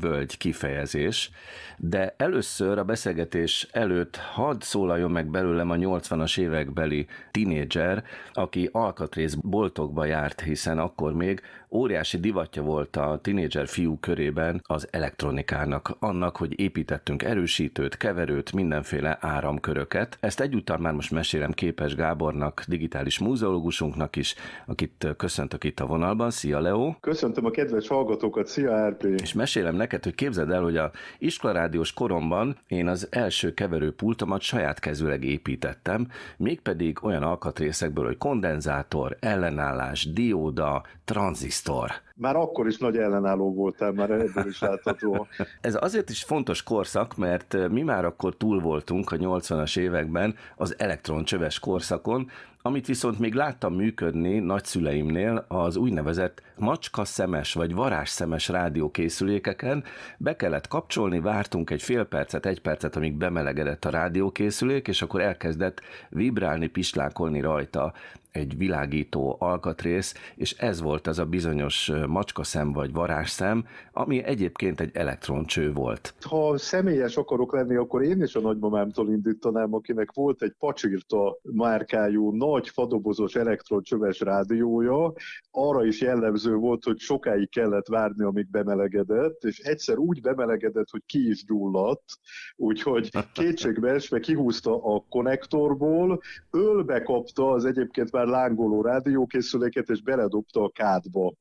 völgy kifejezés, de először a beszélgetés előtt hadd szólaljon meg belőlem a 80-as évekbeli tinédzser, aki alkatrész boltokba járt, hiszen akkor még óriási divatja volt a tinédzser fiú körében az elektronikának, annak, hogy építettünk erősítőt, keverőt, mindenféle áramköröket. Ezt egyúttal már most mesélem Képes Gábornak, digitális múzeológusunknak is, akit köszöntök itt a vonalban. Szia, Leo! Köszöntöm a kedves hallgatókat, szia, RP! És mesélem neked, hogy képzeld el, hogy a iskolarádiós koromban én az első keverőpultomat saját kezűleg építettem, mégpedig olyan alkatrészekből, hogy kondenzátor, ellenállás, dióda, tranzisztor. Már akkor is nagy ellenálló voltál, már ebből is látható. Ez azért is fontos korszak, mert mi már akkor túl voltunk a 80-as években az elektroncsöves korszakon, amit viszont még láttam működni nagyszüleimnél az úgynevezett macska szemes vagy varázs szemes rádiókészülékeken, be kellett kapcsolni, vártunk egy fél percet, egy percet, amíg bemelegedett a rádiókészülék, és akkor elkezdett vibrálni, pislákolni rajta egy világító alkatrész, és ez volt az a bizonyos macskaszem vagy varázsszem, ami egyébként egy elektroncső volt. Ha személyes akarok lenni, akkor én is a nagymamámtól indítanám, akinek volt egy pacsirta márkájú, nagy fadobozos elektroncsöves rádiója, arra is jellemző volt, hogy sokáig kellett várni, amíg bemelegedett, és egyszer úgy bemelegedett, hogy ki is gyulladt, úgyhogy kétségbe esve kihúzta a konnektorból, ölbe kapta az egyébként már már lángoló rádiókészüléket, és beledobta a kádba.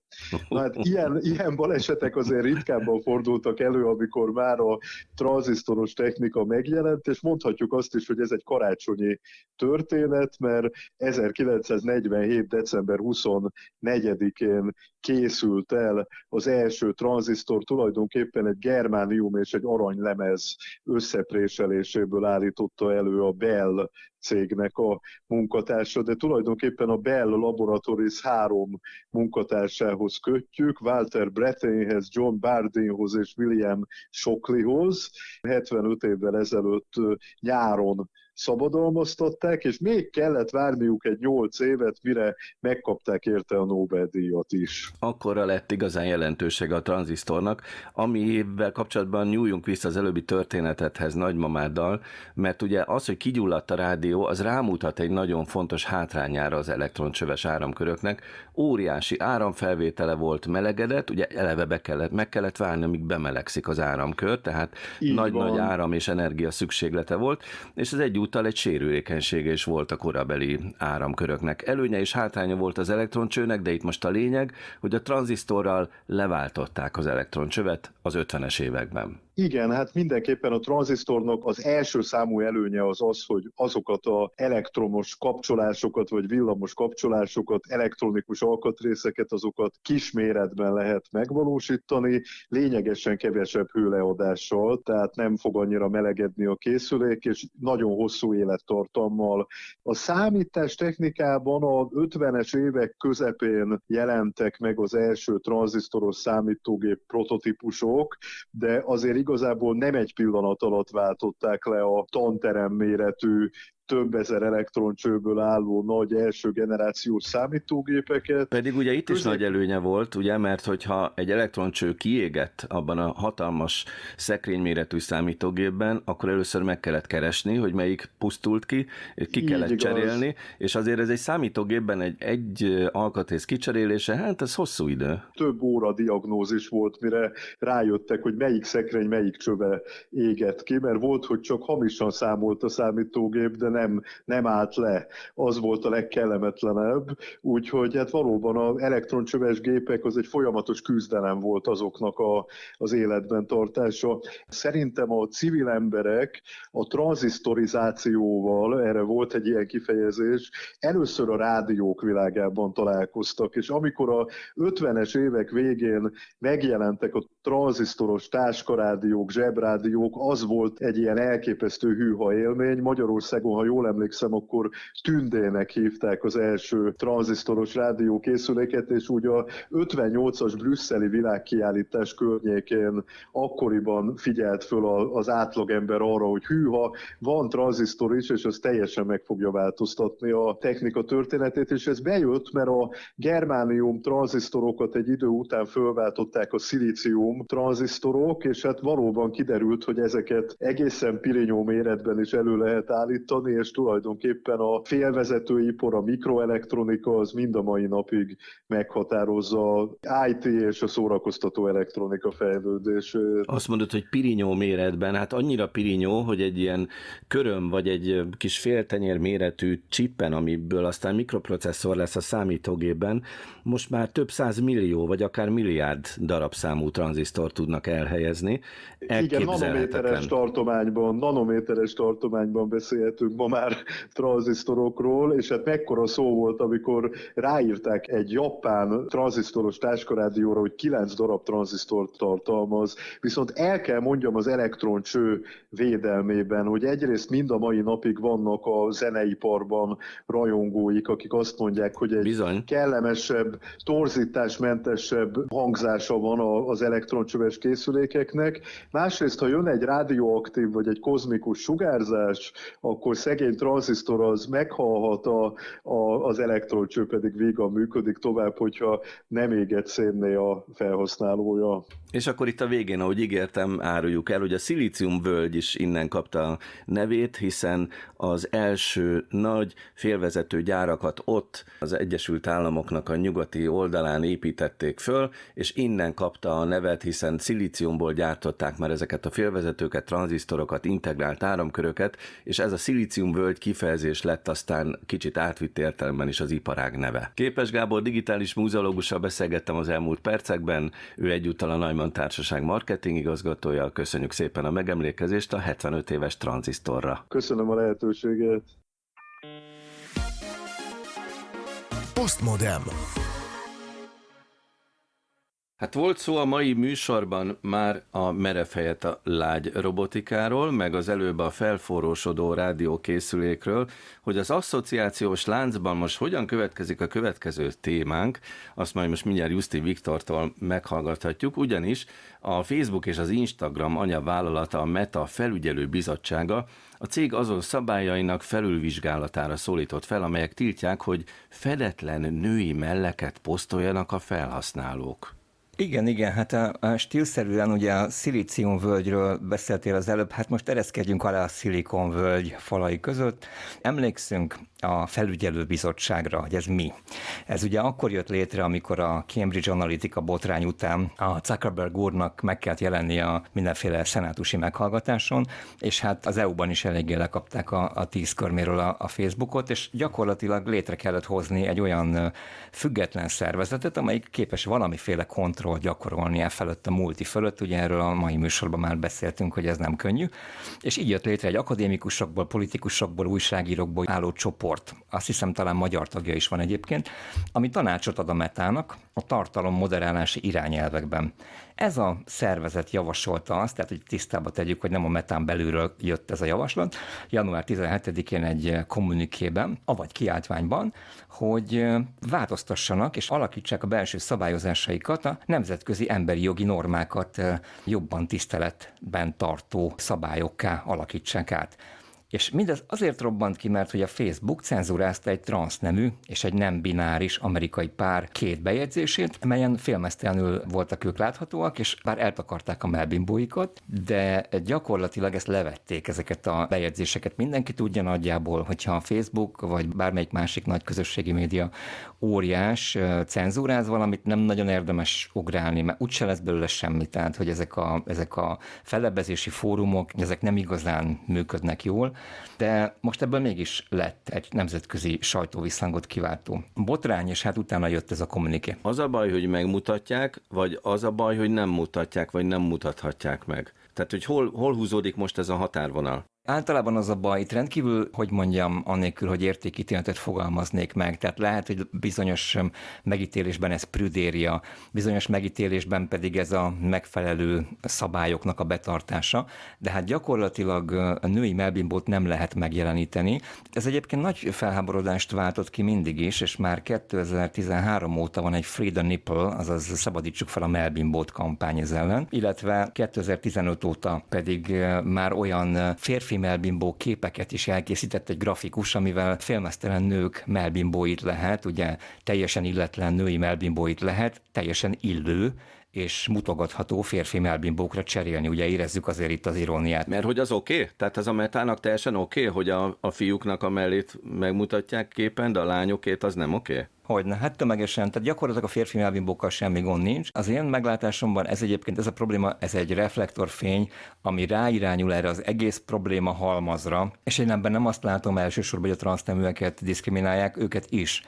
Na hát ilyen, ilyen balesetek azért ritkábban fordultak elő, amikor már a tranzisztoros technika megjelent, és mondhatjuk azt is, hogy ez egy karácsonyi történet, mert 1947. december 24-én készült el az első tranzisztor, tulajdonképpen egy germánium és egy aranylemez összepréseléséből állította elő a Bell cégnek a munkatársa, de tulajdonképpen a Bell Laboratories három munkatársához kötjük, Walter Bretainhez, John Bardeenhoz és William Shockleyhoz. 75 évvel ezelőtt nyáron szabadalmaztatták, és még kellett várniuk egy nyolc évet, mire megkapták érte a Nobel-díjat is. Akkora lett igazán jelentősége a tranzisztornak, amivel kapcsolatban nyúljunk vissza az előbbi történetethez nagymamáddal, mert ugye az, hogy kigyulladt a rádió, az rámutat egy nagyon fontos hátrányára az elektroncsöves áramköröknek. Óriási áramfelvétele volt, melegedett, ugye eleve be kellett, meg kellett várni, amíg bemelegszik az áramkör, tehát nagy-nagy áram és energia szükséglete volt, és ez egy Egyúttal egy sérülékenysége is volt a korabeli áramköröknek. Előnye és hátránya volt az elektroncsőnek, de itt most a lényeg, hogy a tranzisztorral leváltották az elektroncsövet az 50-es években. Igen, hát mindenképpen a tranzisztornak az első számú előnye az az, hogy azokat az elektromos kapcsolásokat, vagy villamos kapcsolásokat, elektronikus alkatrészeket, azokat kisméretben lehet megvalósítani, lényegesen kevesebb hőleadással, tehát nem fog annyira melegedni a készülék, és nagyon hosszú élettartammal. A számítás technikában a 50-es évek közepén jelentek meg az első tranzisztoros számítógép prototípusok, de azért igazából nem egy pillanat alatt váltották le a tanterem méretű több ezer elektroncsőből álló nagy első generációs számítógépeket. Pedig ugye itt is nagy előnye volt, ugye, mert hogyha egy elektroncső kiégett abban a hatalmas szekrényméretű számítógépben, akkor először meg kellett keresni, hogy melyik pusztult ki, ki Így kellett igaz. cserélni, és azért ez egy számítógépben egy, egy alkatrész kicserélése, hát ez hosszú idő. Több óra diagnózis volt, mire rájöttek, hogy melyik szekrény, melyik csöve égett ki, mert volt, hogy csak hamisan számolt a számítógép, de nem nem, nem állt le. Az volt a legkellemetlenebb. Úgyhogy hát valóban az elektroncsöves gépek az egy folyamatos küzdelem volt azoknak a, az életben tartása. Szerintem a civil emberek a tranzisztorizációval, erre volt egy ilyen kifejezés, először a rádiók világában találkoztak, és amikor a 50-es évek végén megjelentek a tranzisztoros táskarádiók, zsebrádiók, az volt egy ilyen elképesztő hűha élmény. Magyarországon, ha jól emlékszem, akkor Tündének hívták az első tranzisztoros rádiókészüléket, és úgy a 58-as brüsszeli világkiállítás környékén akkoriban figyelt föl az átlagember arra, hogy hűha, van tranzisztor is, és az teljesen meg fogja változtatni a technika történetét, és ez bejött, mert a germánium tranzisztorokat egy idő után fölváltották a szilícium tranzisztorok, és hát valóban kiderült, hogy ezeket egészen pirinyó méretben is elő lehet állítani, és tulajdonképpen a félvezetőipar, a mikroelektronika az mind a mai napig meghatározza a IT és a szórakoztató elektronika fejlődését. Azt mondod, hogy pirinyó méretben, hát annyira pirinyó, hogy egy ilyen köröm vagy egy kis féltenyér méretű csippen, amiből aztán mikroprocesszor lesz a számítógépben, most már több száz millió vagy akár milliárd darabszámú tranzisztor tudnak elhelyezni. Igen, nanométeres tartományban, nanométeres tartományban beszélhetünk ma már tranzisztorokról, és hát mekkora szó volt, amikor ráírták egy japán tranzisztoros táskarádióra, hogy 9 darab tranzisztort tartalmaz. Viszont el kell mondjam az elektroncső védelmében, hogy egyrészt mind a mai napig vannak a zeneiparban rajongóik, akik azt mondják, hogy egy Bizony. kellemesebb, torzításmentesebb hangzása van az elektroncsöves készülékeknek. Másrészt, ha jön egy rádióaktív vagy egy kozmikus sugárzás, akkor szegény tranzisztor az meghalhat, a, a, az elektroncső pedig vígan működik tovább, hogyha nem éget szénné a felhasználója. És akkor itt a végén, ahogy ígértem, áruljuk el, hogy a szilícium völgy is innen kapta a nevét, hiszen az első nagy félvezető gyárakat ott az Egyesült Államoknak a nyugati oldalán építették föl, és innen kapta a nevet, hiszen szilíciumból gyártották már ezeket a félvezetőket, tranzisztorokat, integrált áramköröket, és ez a szilícium völgy kifejezés lett aztán kicsit átvitt értelemben is az iparág neve. Képes Gábor digitális múzeológussal beszélgettem az elmúlt percekben, ő egyúttal a Neumann Társaság marketing igazgatója. Köszönjük szépen a megemlékezést a 75 éves tranzisztorra. Köszönöm a lehetőséget. Postmodem. Hát volt szó a mai műsorban már a merev a lágy robotikáról, meg az előbb a felforrósodó rádiókészülékről, hogy az asszociációs láncban most hogyan következik a következő témánk, azt majd most mindjárt Justi Viktortól meghallgathatjuk, ugyanis a Facebook és az Instagram anyavállalata a Meta felügyelő bizottsága a cég azon szabályainak felülvizsgálatára szólított fel, amelyek tiltják, hogy fedetlen női melleket posztoljanak a felhasználók. Igen, igen, hát a, a stílszerűen ugye a völgyről beszéltél az előbb, hát most ereszkedjünk alá a völgy falai között. Emlékszünk a felügyelőbizottságra, hogy ez mi. Ez ugye akkor jött létre, amikor a Cambridge Analytica botrány után a Zuckerberg úrnak meg kellett jelenni a mindenféle szenátusi meghallgatáson, és hát az EU-ban is eléggé lekapták a, a tíz körméről a, a Facebookot, és gyakorlatilag létre kellett hozni egy olyan független szervezetet, amelyik képes valamiféle kontroll gyakorolni e felett a multi fölött, ugye erről a mai műsorban már beszéltünk, hogy ez nem könnyű, és így jött létre egy akadémikusokból, politikusokból, újságírókból álló csoport, azt hiszem talán magyar tagja is van egyébként, ami tanácsot ad a metának a tartalom moderálási irányelvekben. Ez a szervezet javasolta azt, tehát hogy tisztába tegyük, hogy nem a metán belülről jött ez a javaslat, január 17-én egy kommunikében, avagy kiáltványban, hogy változtassanak és alakítsák a belső szabályozásaikat a nemzetközi emberi jogi normákat jobban tiszteletben tartó szabályokká alakítsák át. És mindez azért robbant ki, mert hogy a Facebook cenzúrázta egy transznemű és egy nem bináris amerikai pár két bejegyzését, melyen félmeztelenül voltak ők láthatóak, és bár eltakarták a melbimbóikat, de gyakorlatilag ezt levették, ezeket a bejegyzéseket. Mindenki tudja nagyjából, hogyha a Facebook vagy bármelyik másik nagy közösségi média óriás cenzúráz valamit, nem nagyon érdemes ugrálni, mert úgyse lesz belőle semmi. Tehát, hogy ezek a, ezek a felebezési fórumok, ezek nem igazán működnek jól, de most ebből mégis lett egy nemzetközi sajtóvisszhangot kiváltó botrány, és hát utána jött ez a kommuniké. Az a baj, hogy megmutatják, vagy az a baj, hogy nem mutatják, vagy nem mutathatják meg? Tehát, hogy hol, hol húzódik most ez a határvonal? Általában az a baj, itt rendkívül, hogy mondjam, annélkül, hogy értékítéletet fogalmaznék meg. Tehát lehet, hogy bizonyos megítélésben ez prüdéria, bizonyos megítélésben pedig ez a megfelelő szabályoknak a betartása, de hát gyakorlatilag a női melbimbót nem lehet megjeleníteni. Ez egyébként nagy felháborodást váltott ki mindig is, és már 2013 óta van egy Free the Nipple, azaz szabadítsuk fel a melbimbót kampány ez ellen, illetve 2015 óta pedig már olyan férfi férfi melbimbó képeket is elkészített egy grafikus, amivel félmeztelen nők melbimbóit lehet, ugye teljesen illetlen női melbimbóit lehet, teljesen illő, és mutogatható férfi melbimbókra cserélni. Ugye érezzük azért itt az iróniát. Mert hogy az oké? Okay? Tehát az a metának teljesen oké, okay, hogy a, a fiúknak a mellét megmutatják képen, de a lányokét az nem oké? Okay? Hogyne, hát tömegesen, tehát gyakorlatilag a férfi melbimbókkal semmi gond nincs. Az én meglátásomban ez egyébként, ez a probléma, ez egy reflektorfény, ami ráirányul erre az egész probléma halmazra, és én ebben nem azt látom elsősorban, hogy a transzneműeket diszkriminálják, őket is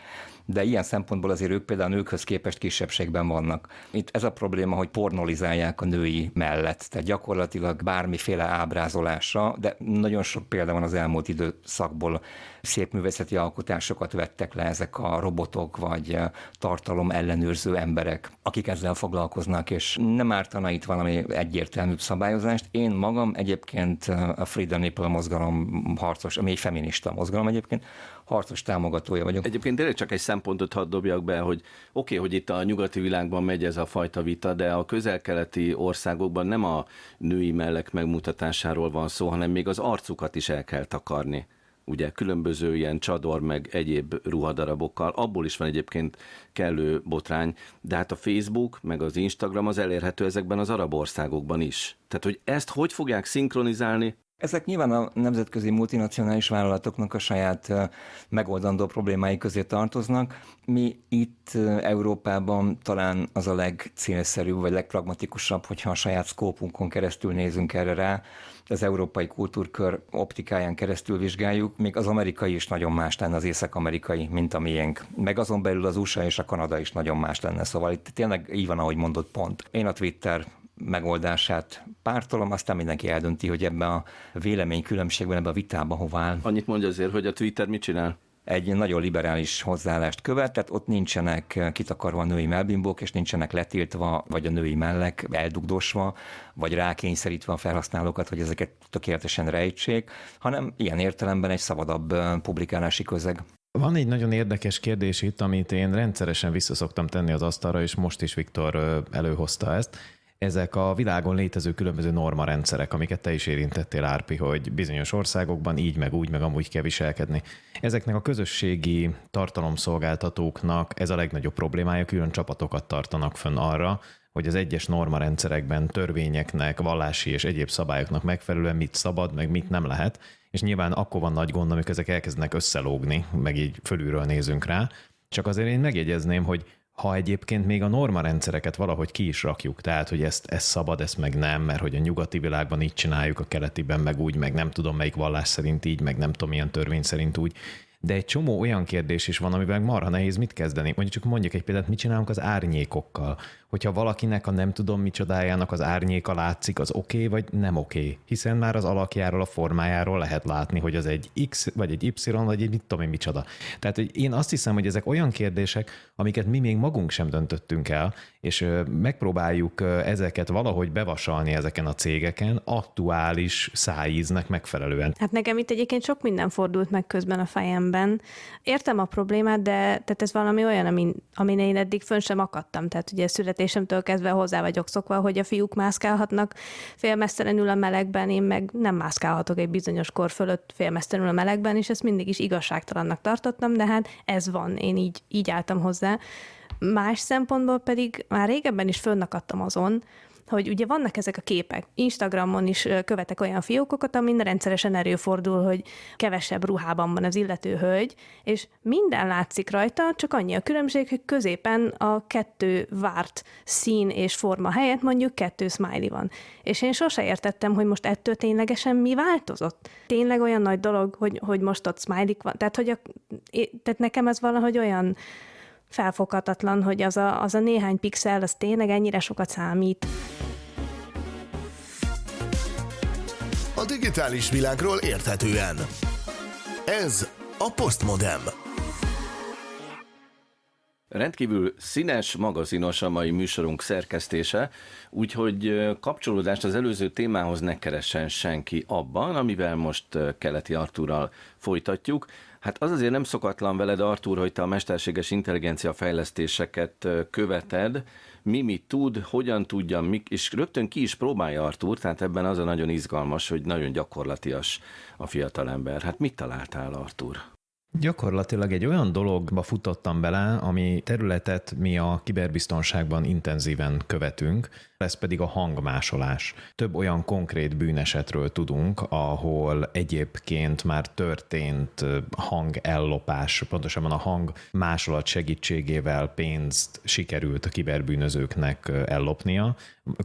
de ilyen szempontból azért ők például a nőkhöz képest kisebbségben vannak. Itt ez a probléma, hogy pornolizálják a női mellett, tehát gyakorlatilag bármiféle ábrázolásra, de nagyon sok példa van az elmúlt időszakból, szép művészeti alkotásokat vettek le ezek a robotok, vagy tartalom ellenőrző emberek, akik ezzel foglalkoznak, és nem ártana itt valami egyértelműbb szabályozást. Én magam egyébként a Freedom Nipple mozgalom harcos, ami egy feminista mozgalom egyébként, harcos támogatója vagyok. Egyébként tényleg csak egy szempontot hadd dobjak be, hogy oké, okay, hogy itt a nyugati világban megy ez a fajta vita, de a közel-keleti országokban nem a női mellek megmutatásáról van szó, hanem még az arcukat is el kell takarni ugye különböző ilyen csador meg egyéb ruhadarabokkal, abból is van egyébként kellő botrány, de hát a Facebook meg az Instagram az elérhető ezekben az arab országokban is. Tehát, hogy ezt hogy fogják szinkronizálni, ezek nyilván a nemzetközi multinacionális vállalatoknak a saját megoldandó problémái közé tartoznak. Mi itt Európában talán az a legcélszerűbb vagy legpragmatikusabb, hogyha a saját szkópunkon keresztül nézünk erre rá, az európai kultúrkör optikáján keresztül vizsgáljuk, még az amerikai is nagyon más lenne, az észak-amerikai, mint a miénk. Meg azon belül az USA és a Kanada is nagyon más lenne, szóval itt tényleg így van, ahogy mondott pont. Én a Twitter megoldását pártolom, aztán mindenki eldönti, hogy ebben a véleménykülönbségben, ebben a vitában hova áll. Annyit mondja azért, hogy a Twitter mit csinál? egy nagyon liberális hozzáállást követ, tehát ott nincsenek kitakarva a női melbimbók, és nincsenek letiltva, vagy a női mellek eldugdosva, vagy rákényszerítve a felhasználókat, hogy ezeket tökéletesen rejtsék, hanem ilyen értelemben egy szabadabb publikálási közeg. Van egy nagyon érdekes kérdés itt, amit én rendszeresen visszaszoktam tenni az asztalra, és most is Viktor előhozta ezt ezek a világon létező különböző normarendszerek, amiket te is érintettél, Árpi, hogy bizonyos országokban így, meg úgy, meg amúgy kell viselkedni. Ezeknek a közösségi tartalomszolgáltatóknak ez a legnagyobb problémája, külön csapatokat tartanak fönn arra, hogy az egyes normarendszerekben, törvényeknek, vallási és egyéb szabályoknak megfelelően mit szabad, meg mit nem lehet, és nyilván akkor van nagy gond, amikor ezek elkezdenek összelógni, meg így fölülről nézünk rá. Csak azért én megjegyezném, hogy ha egyébként még a norma rendszereket valahogy ki is rakjuk, tehát hogy ezt, ezt szabad, ezt meg nem, mert hogy a nyugati világban így csináljuk, a keletiben meg úgy, meg nem tudom melyik vallás szerint így, meg nem tudom milyen törvény szerint úgy, de egy csomó olyan kérdés is van, amivel marha nehéz mit kezdeni. Mondjuk csak mondjuk egy példát, mit csinálunk az árnyékokkal? Hogyha valakinek a nem tudom micsodájának az árnyéka látszik, az oké okay, vagy nem oké? Okay? Hiszen már az alakjáról, a formájáról lehet látni, hogy az egy X, vagy egy Y, vagy egy mit tudom én micsoda. Tehát hogy én azt hiszem, hogy ezek olyan kérdések, amiket mi még magunk sem döntöttünk el, és megpróbáljuk ezeket valahogy bevasalni ezeken a cégeken aktuális szájíznek megfelelően. Hát nekem itt egyébként sok minden fordult meg közben a fejemben. Értem a problémát, de tehát ez valami olyan, amin, amin én eddig fönn sem akadtam. Tehát ugye születésemtől kezdve hozzá vagyok szokva, hogy a fiúk mászkálhatnak félmesztelenül a melegben, én meg nem mászkálhatok egy bizonyos kor fölött félmesztelenül a melegben, és ezt mindig is igazságtalannak tartottam, de hát ez van, én így, így álltam hozzá. Más szempontból pedig már régebben is fönnakadtam azon, hogy ugye vannak ezek a képek. Instagramon is követek olyan fiókokat, amin rendszeresen erőfordul, hogy kevesebb ruhában van az illető hölgy, és minden látszik rajta, csak annyi a különbség, hogy középen a kettő várt szín és forma helyett mondjuk kettő smiley van. És én sose értettem, hogy most ettől ténylegesen mi változott. Tényleg olyan nagy dolog, hogy, hogy most ott smiley van. Tehát, hogy a, tehát nekem ez valahogy olyan felfoghatatlan, hogy az a, az a néhány pixel, az tényleg ennyire sokat számít. A digitális világról érthetően. Ez a Postmodem. Rendkívül színes, magazinos a mai műsorunk szerkesztése, úgyhogy kapcsolódást az előző témához ne keressen senki abban, amivel most Keleti Artúrral folytatjuk. Hát az azért nem szokatlan veled, Artur, hogy te a mesterséges intelligencia fejlesztéseket követed, mi mit tud, hogyan tudja, mik, és rögtön ki is próbálja Artur, tehát ebben az a nagyon izgalmas, hogy nagyon gyakorlatias a fiatalember. Hát mit találtál, Artur? Gyakorlatilag egy olyan dologba futottam bele, ami területet mi a kiberbiztonságban intenzíven követünk, ez pedig a hangmásolás. Több olyan konkrét bűnesetről tudunk, ahol egyébként már történt hangellopás, pontosabban a hang másolat segítségével pénzt sikerült a kiberbűnözőknek ellopnia.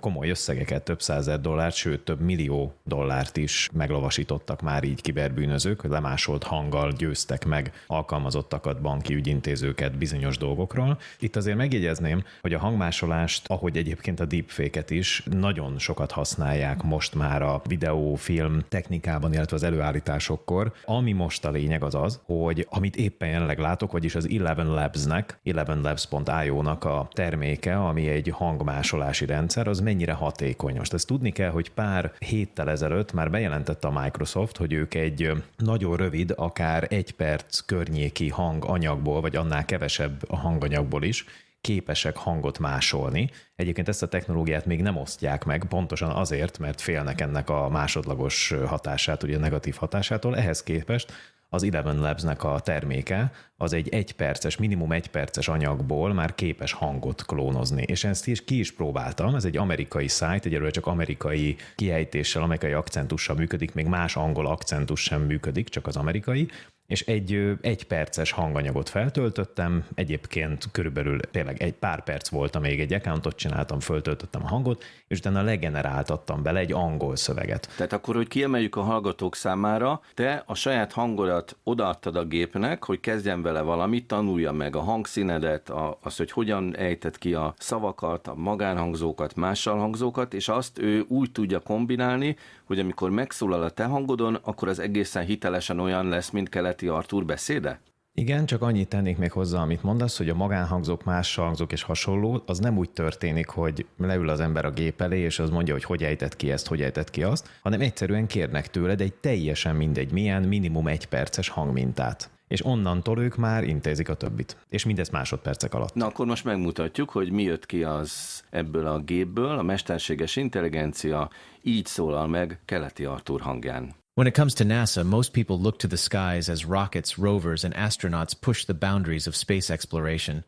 Komoly összegeket, több százer dollárt, sőt több millió dollárt is meglovasítottak már így kiberbűnözők, lemásolt hanggal győztek meg alkalmazottakat, banki ügyintézőket bizonyos dolgokról. Itt azért megjegyezném, hogy a hangmásolást, ahogy egyébként a deepfake deepfake is nagyon sokat használják most már a videófilm technikában, illetve az előállításokkor. Ami most a lényeg az az, hogy amit éppen jelenleg látok, vagyis az Eleven Labs-nek, elevenlabs.io-nak a terméke, ami egy hangmásolási rendszer, az mennyire hatékony. Most ezt tudni kell, hogy pár héttel ezelőtt már bejelentette a Microsoft, hogy ők egy nagyon rövid, akár egy perc környéki hanganyagból, vagy annál kevesebb a hanganyagból is képesek hangot másolni. Egyébként ezt a technológiát még nem osztják meg, pontosan azért, mert félnek ennek a másodlagos hatását, ugye negatív hatásától. Ehhez képest az Eleven Labs-nek a terméke az egy egyperces, minimum egyperces anyagból már képes hangot klónozni. És ezt is ki is próbáltam, ez egy amerikai szájt, egyelőre csak amerikai kiejtéssel, amerikai akcentussal működik, még más angol akcentus sem működik, csak az amerikai, és egy egy perces hanganyagot feltöltöttem, egyébként körülbelül tényleg egy pár perc volt, még egy accountot csináltam, föltöltöttem a hangot, és utána legeneráltattam bele egy angol szöveget. Tehát akkor, hogy kiemeljük a hallgatók számára, te a saját hangodat odaadtad a gépnek, hogy kezdjen vele valamit, tanulja meg a hangszínedet, a, az, hogy hogyan ejtett ki a szavakat, a magánhangzókat, mással hangzókat, és azt ő úgy tudja kombinálni, hogy amikor megszólal a te hangodon, akkor az egészen hitelesen olyan lesz, mint keleti Artur beszéde? Igen, csak annyit tennék még hozzá, amit mondasz, hogy a magánhangzók, más hangzók és hasonló, az nem úgy történik, hogy leül az ember a gép elé, és az mondja, hogy hogy ejtett ki ezt, hogy ejtett ki azt, hanem egyszerűen kérnek tőled egy teljesen mindegy milyen, minimum egy perces hangmintát és onnantól ők már intézik a többit. És mindez másodpercek alatt. Na akkor most megmutatjuk, hogy mi jött ki az ebből a gépből, a mesterséges intelligencia így szólal meg keleti Artur hangján. When it comes to NASA, most people look to the skies as rockets, rovers, and astronauts push the boundaries of space exploration.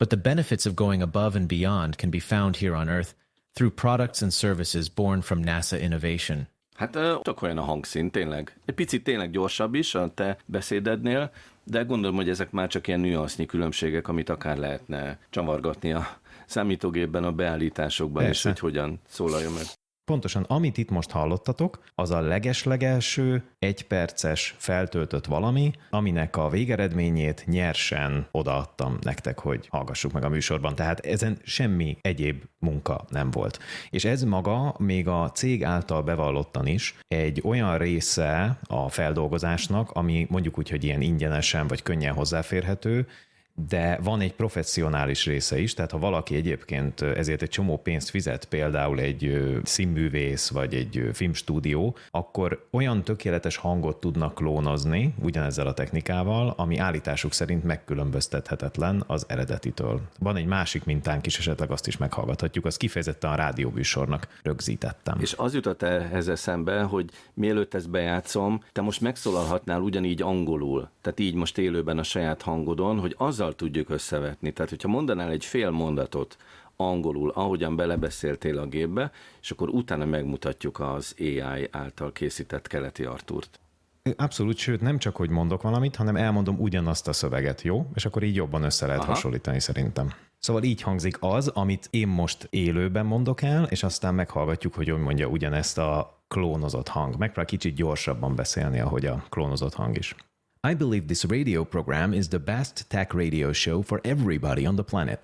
But the benefits of going above and beyond can be found here on Earth through products and services born from NASA innovation. Hát csak olyan a hangszín, tényleg. Egy picit tényleg gyorsabb is a te beszédednél, de gondolom, hogy ezek már csak ilyen nüansznyi különbségek, amit akár lehetne csavargatni a számítógépben, a beállításokban, Persze. és hogy hogyan szólaljon meg. Pontosan, amit itt most hallottatok, az a legeslegelső egyperces feltöltött valami, aminek a végeredményét nyersen odaadtam nektek, hogy hallgassuk meg a műsorban. Tehát ezen semmi egyéb munka nem volt. És ez maga még a cég által bevallottan is egy olyan része a feldolgozásnak, ami mondjuk úgy, hogy ilyen ingyenesen vagy könnyen hozzáférhető, de van egy professzionális része is, tehát ha valaki egyébként ezért egy csomó pénzt fizet, például egy színművész vagy egy filmstúdió, akkor olyan tökéletes hangot tudnak klónozni ugyanezzel a technikával, ami állításuk szerint megkülönböztethetetlen az eredetitől. Van egy másik mintánk is, esetleg azt is meghallgathatjuk, azt kifejezetten a rádióműsornak rögzítettem. És az jutott ehhez eszembe, hogy mielőtt ezt bejátszom, te most megszólalhatnál ugyanígy angolul, tehát így most élőben a saját hangodon, hogy az azzal tudjuk összevetni. Tehát, hogyha mondanál egy fél mondatot angolul, ahogyan belebeszéltél a gépbe, és akkor utána megmutatjuk az AI által készített keleti Artúrt. Abszolút, sőt nem csak, hogy mondok valamit, hanem elmondom ugyanazt a szöveget, jó? És akkor így jobban össze lehet Aha. hasonlítani szerintem. Szóval így hangzik az, amit én most élőben mondok el, és aztán meghallgatjuk, hogy hogy mondja ugyanezt a klónozott hang. Megpróbál kicsit gyorsabban beszélni, ahogy a klónozott hang is. I believe this radio program is the best tech radio show for everybody on the planet.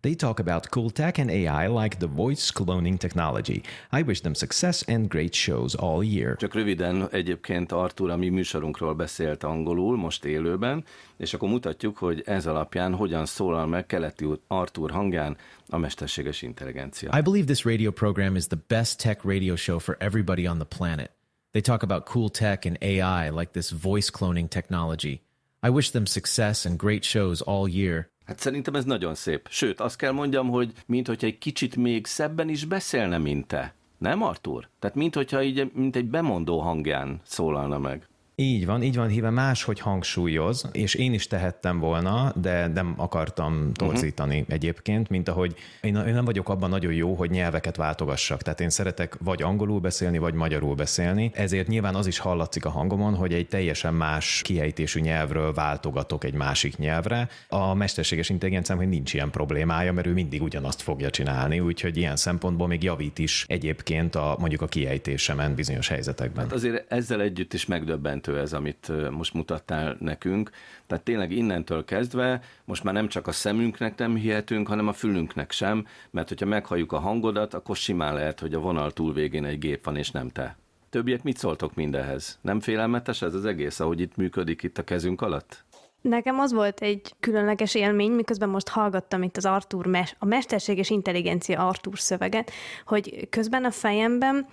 They talk about cool tech and AI like the voice cloning technology. I wish them success and great shows all year. Csak röviden egyébként Artur a mi műsorunkról beszélt angolul, most élőben, és akkor mutatjuk, hogy ez alapján hogyan szólal meg keleti Artur hangján a mesterséges intelligencia. I believe this radio program is the best tech radio show for everybody on the planet. They talk about cool tech and AI like this voice cloning technology. I wish them success and great shows all year. Hát szerintem ez nagyon szép. Sőt, azt kell mondjam, hogy mint hogyha egy kicsit még szebben is beszélne, mint te. Nem, Artur? Tehát mint hogyha így, mint egy bemondó hangján szólalna meg. Így van, így van híve máshogy hangsúlyoz, és én is tehettem volna, de nem akartam torzítani uh-huh. egyébként, mint ahogy én, én nem vagyok abban nagyon jó, hogy nyelveket váltogassak. Tehát én szeretek vagy angolul beszélni, vagy magyarul beszélni, ezért nyilván az is hallatszik a hangomon, hogy egy teljesen más kiejtésű nyelvről váltogatok egy másik nyelvre. A mesterséges intelligenciám, hogy nincs ilyen problémája, mert ő mindig ugyanazt fogja csinálni, úgyhogy ilyen szempontból még javít is egyébként a, mondjuk a kiejtésemen bizonyos helyzetekben. Hát azért ezzel együtt is megdöbbent elképesztő ez, amit most mutattál nekünk. Tehát tényleg innentől kezdve most már nem csak a szemünknek nem hihetünk, hanem a fülünknek sem, mert hogyha meghalljuk a hangodat, akkor simán lehet, hogy a vonal túlvégén egy gép van, és nem te. Többiek mit szóltok mindehez? Nem félelmetes ez az egész, ahogy itt működik itt a kezünk alatt? Nekem az volt egy különleges élmény, miközben most hallgattam itt az Artur, a mesterséges intelligencia Artur szöveget, hogy közben a fejemben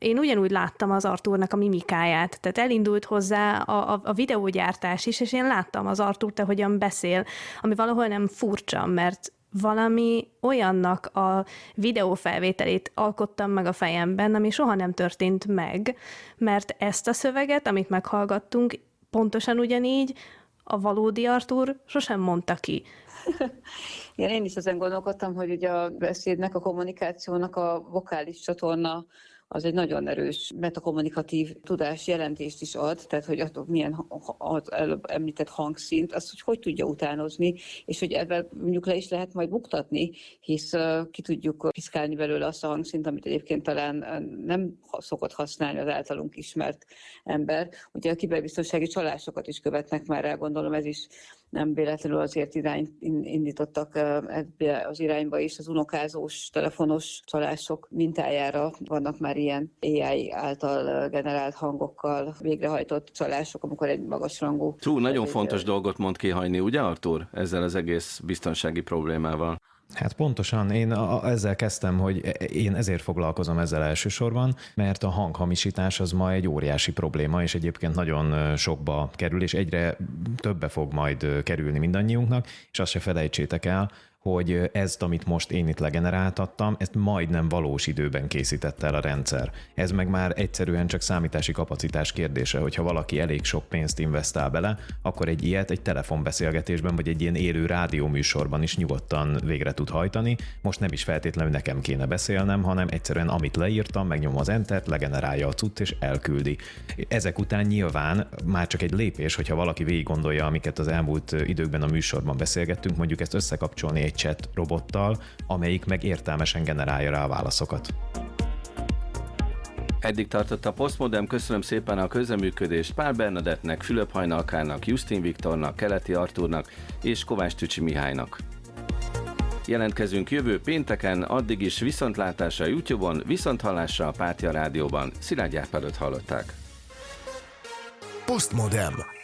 én ugyanúgy láttam az Artúrnak a mimikáját, tehát elindult hozzá a, a, a videógyártás is, és én láttam az Artúrt, hogyan beszél, ami valahol nem furcsa, mert valami olyannak a videófelvételét alkottam meg a fejemben, ami soha nem történt meg, mert ezt a szöveget, amit meghallgattunk, pontosan ugyanígy a valódi Artúr sosem mondta ki. Igen, én is ezen gondolkodtam, hogy ugye a beszédnek, a kommunikációnak a vokális csatorna az egy nagyon erős metakommunikatív tudás jelentést is ad, tehát hogy attól milyen az előbb említett hangszint, azt hogy hogy tudja utánozni, és hogy ebben mondjuk le is lehet majd buktatni, hisz ki tudjuk piszkálni belőle azt a hangszint, amit egyébként talán nem szokott használni az általunk ismert ember. Ugye a kiberbiztonsági csalásokat is követnek már el, gondolom ez is nem véletlenül azért irány, indítottak ebbe az irányba is, az unokázós, telefonos csalások mintájára vannak már ilyen AI által generált hangokkal végrehajtott csalások, amikor egy magasrangú... Trú, nagyon fontos dolgot mond kihajni, ugye Artur, ezzel az egész biztonsági problémával? Hát pontosan, én a, ezzel kezdtem, hogy e, én ezért foglalkozom ezzel elsősorban, mert a hanghamisítás az ma egy óriási probléma, és egyébként nagyon sokba kerül, és egyre többe fog majd kerülni mindannyiunknak, és azt se felejtsétek el, hogy ezt, amit most én itt legeneráltattam, ezt majdnem valós időben készítette el a rendszer. Ez meg már egyszerűen csak számítási kapacitás kérdése, hogyha valaki elég sok pénzt investál bele, akkor egy ilyet egy telefonbeszélgetésben vagy egy ilyen élő rádióműsorban is nyugodtan végre tud hajtani. Most nem is feltétlenül nekem kéne beszélnem, hanem egyszerűen amit leírtam, megnyom az entert, legenerálja a cucc és elküldi. Ezek után nyilván már csak egy lépés, hogyha valaki végig gondolja, amiket az elmúlt időkben a műsorban beszélgettünk, mondjuk ezt összekapcsolni egy chat robottal, amelyik meg értelmesen generálja rá a válaszokat. Eddig tartott a Postmodem, köszönöm szépen a közeműködést Pál Bernadettnek, Fülöp Hajnalkának, Justin Viktornak, Keleti Artúrnak és Kovács Tücsi Mihálynak. Jelentkezünk jövő pénteken, addig is viszontlátásra a YouTube-on, viszonthallásra a Pártja Rádióban. Szilágy Árpádot hallották. Postmodem.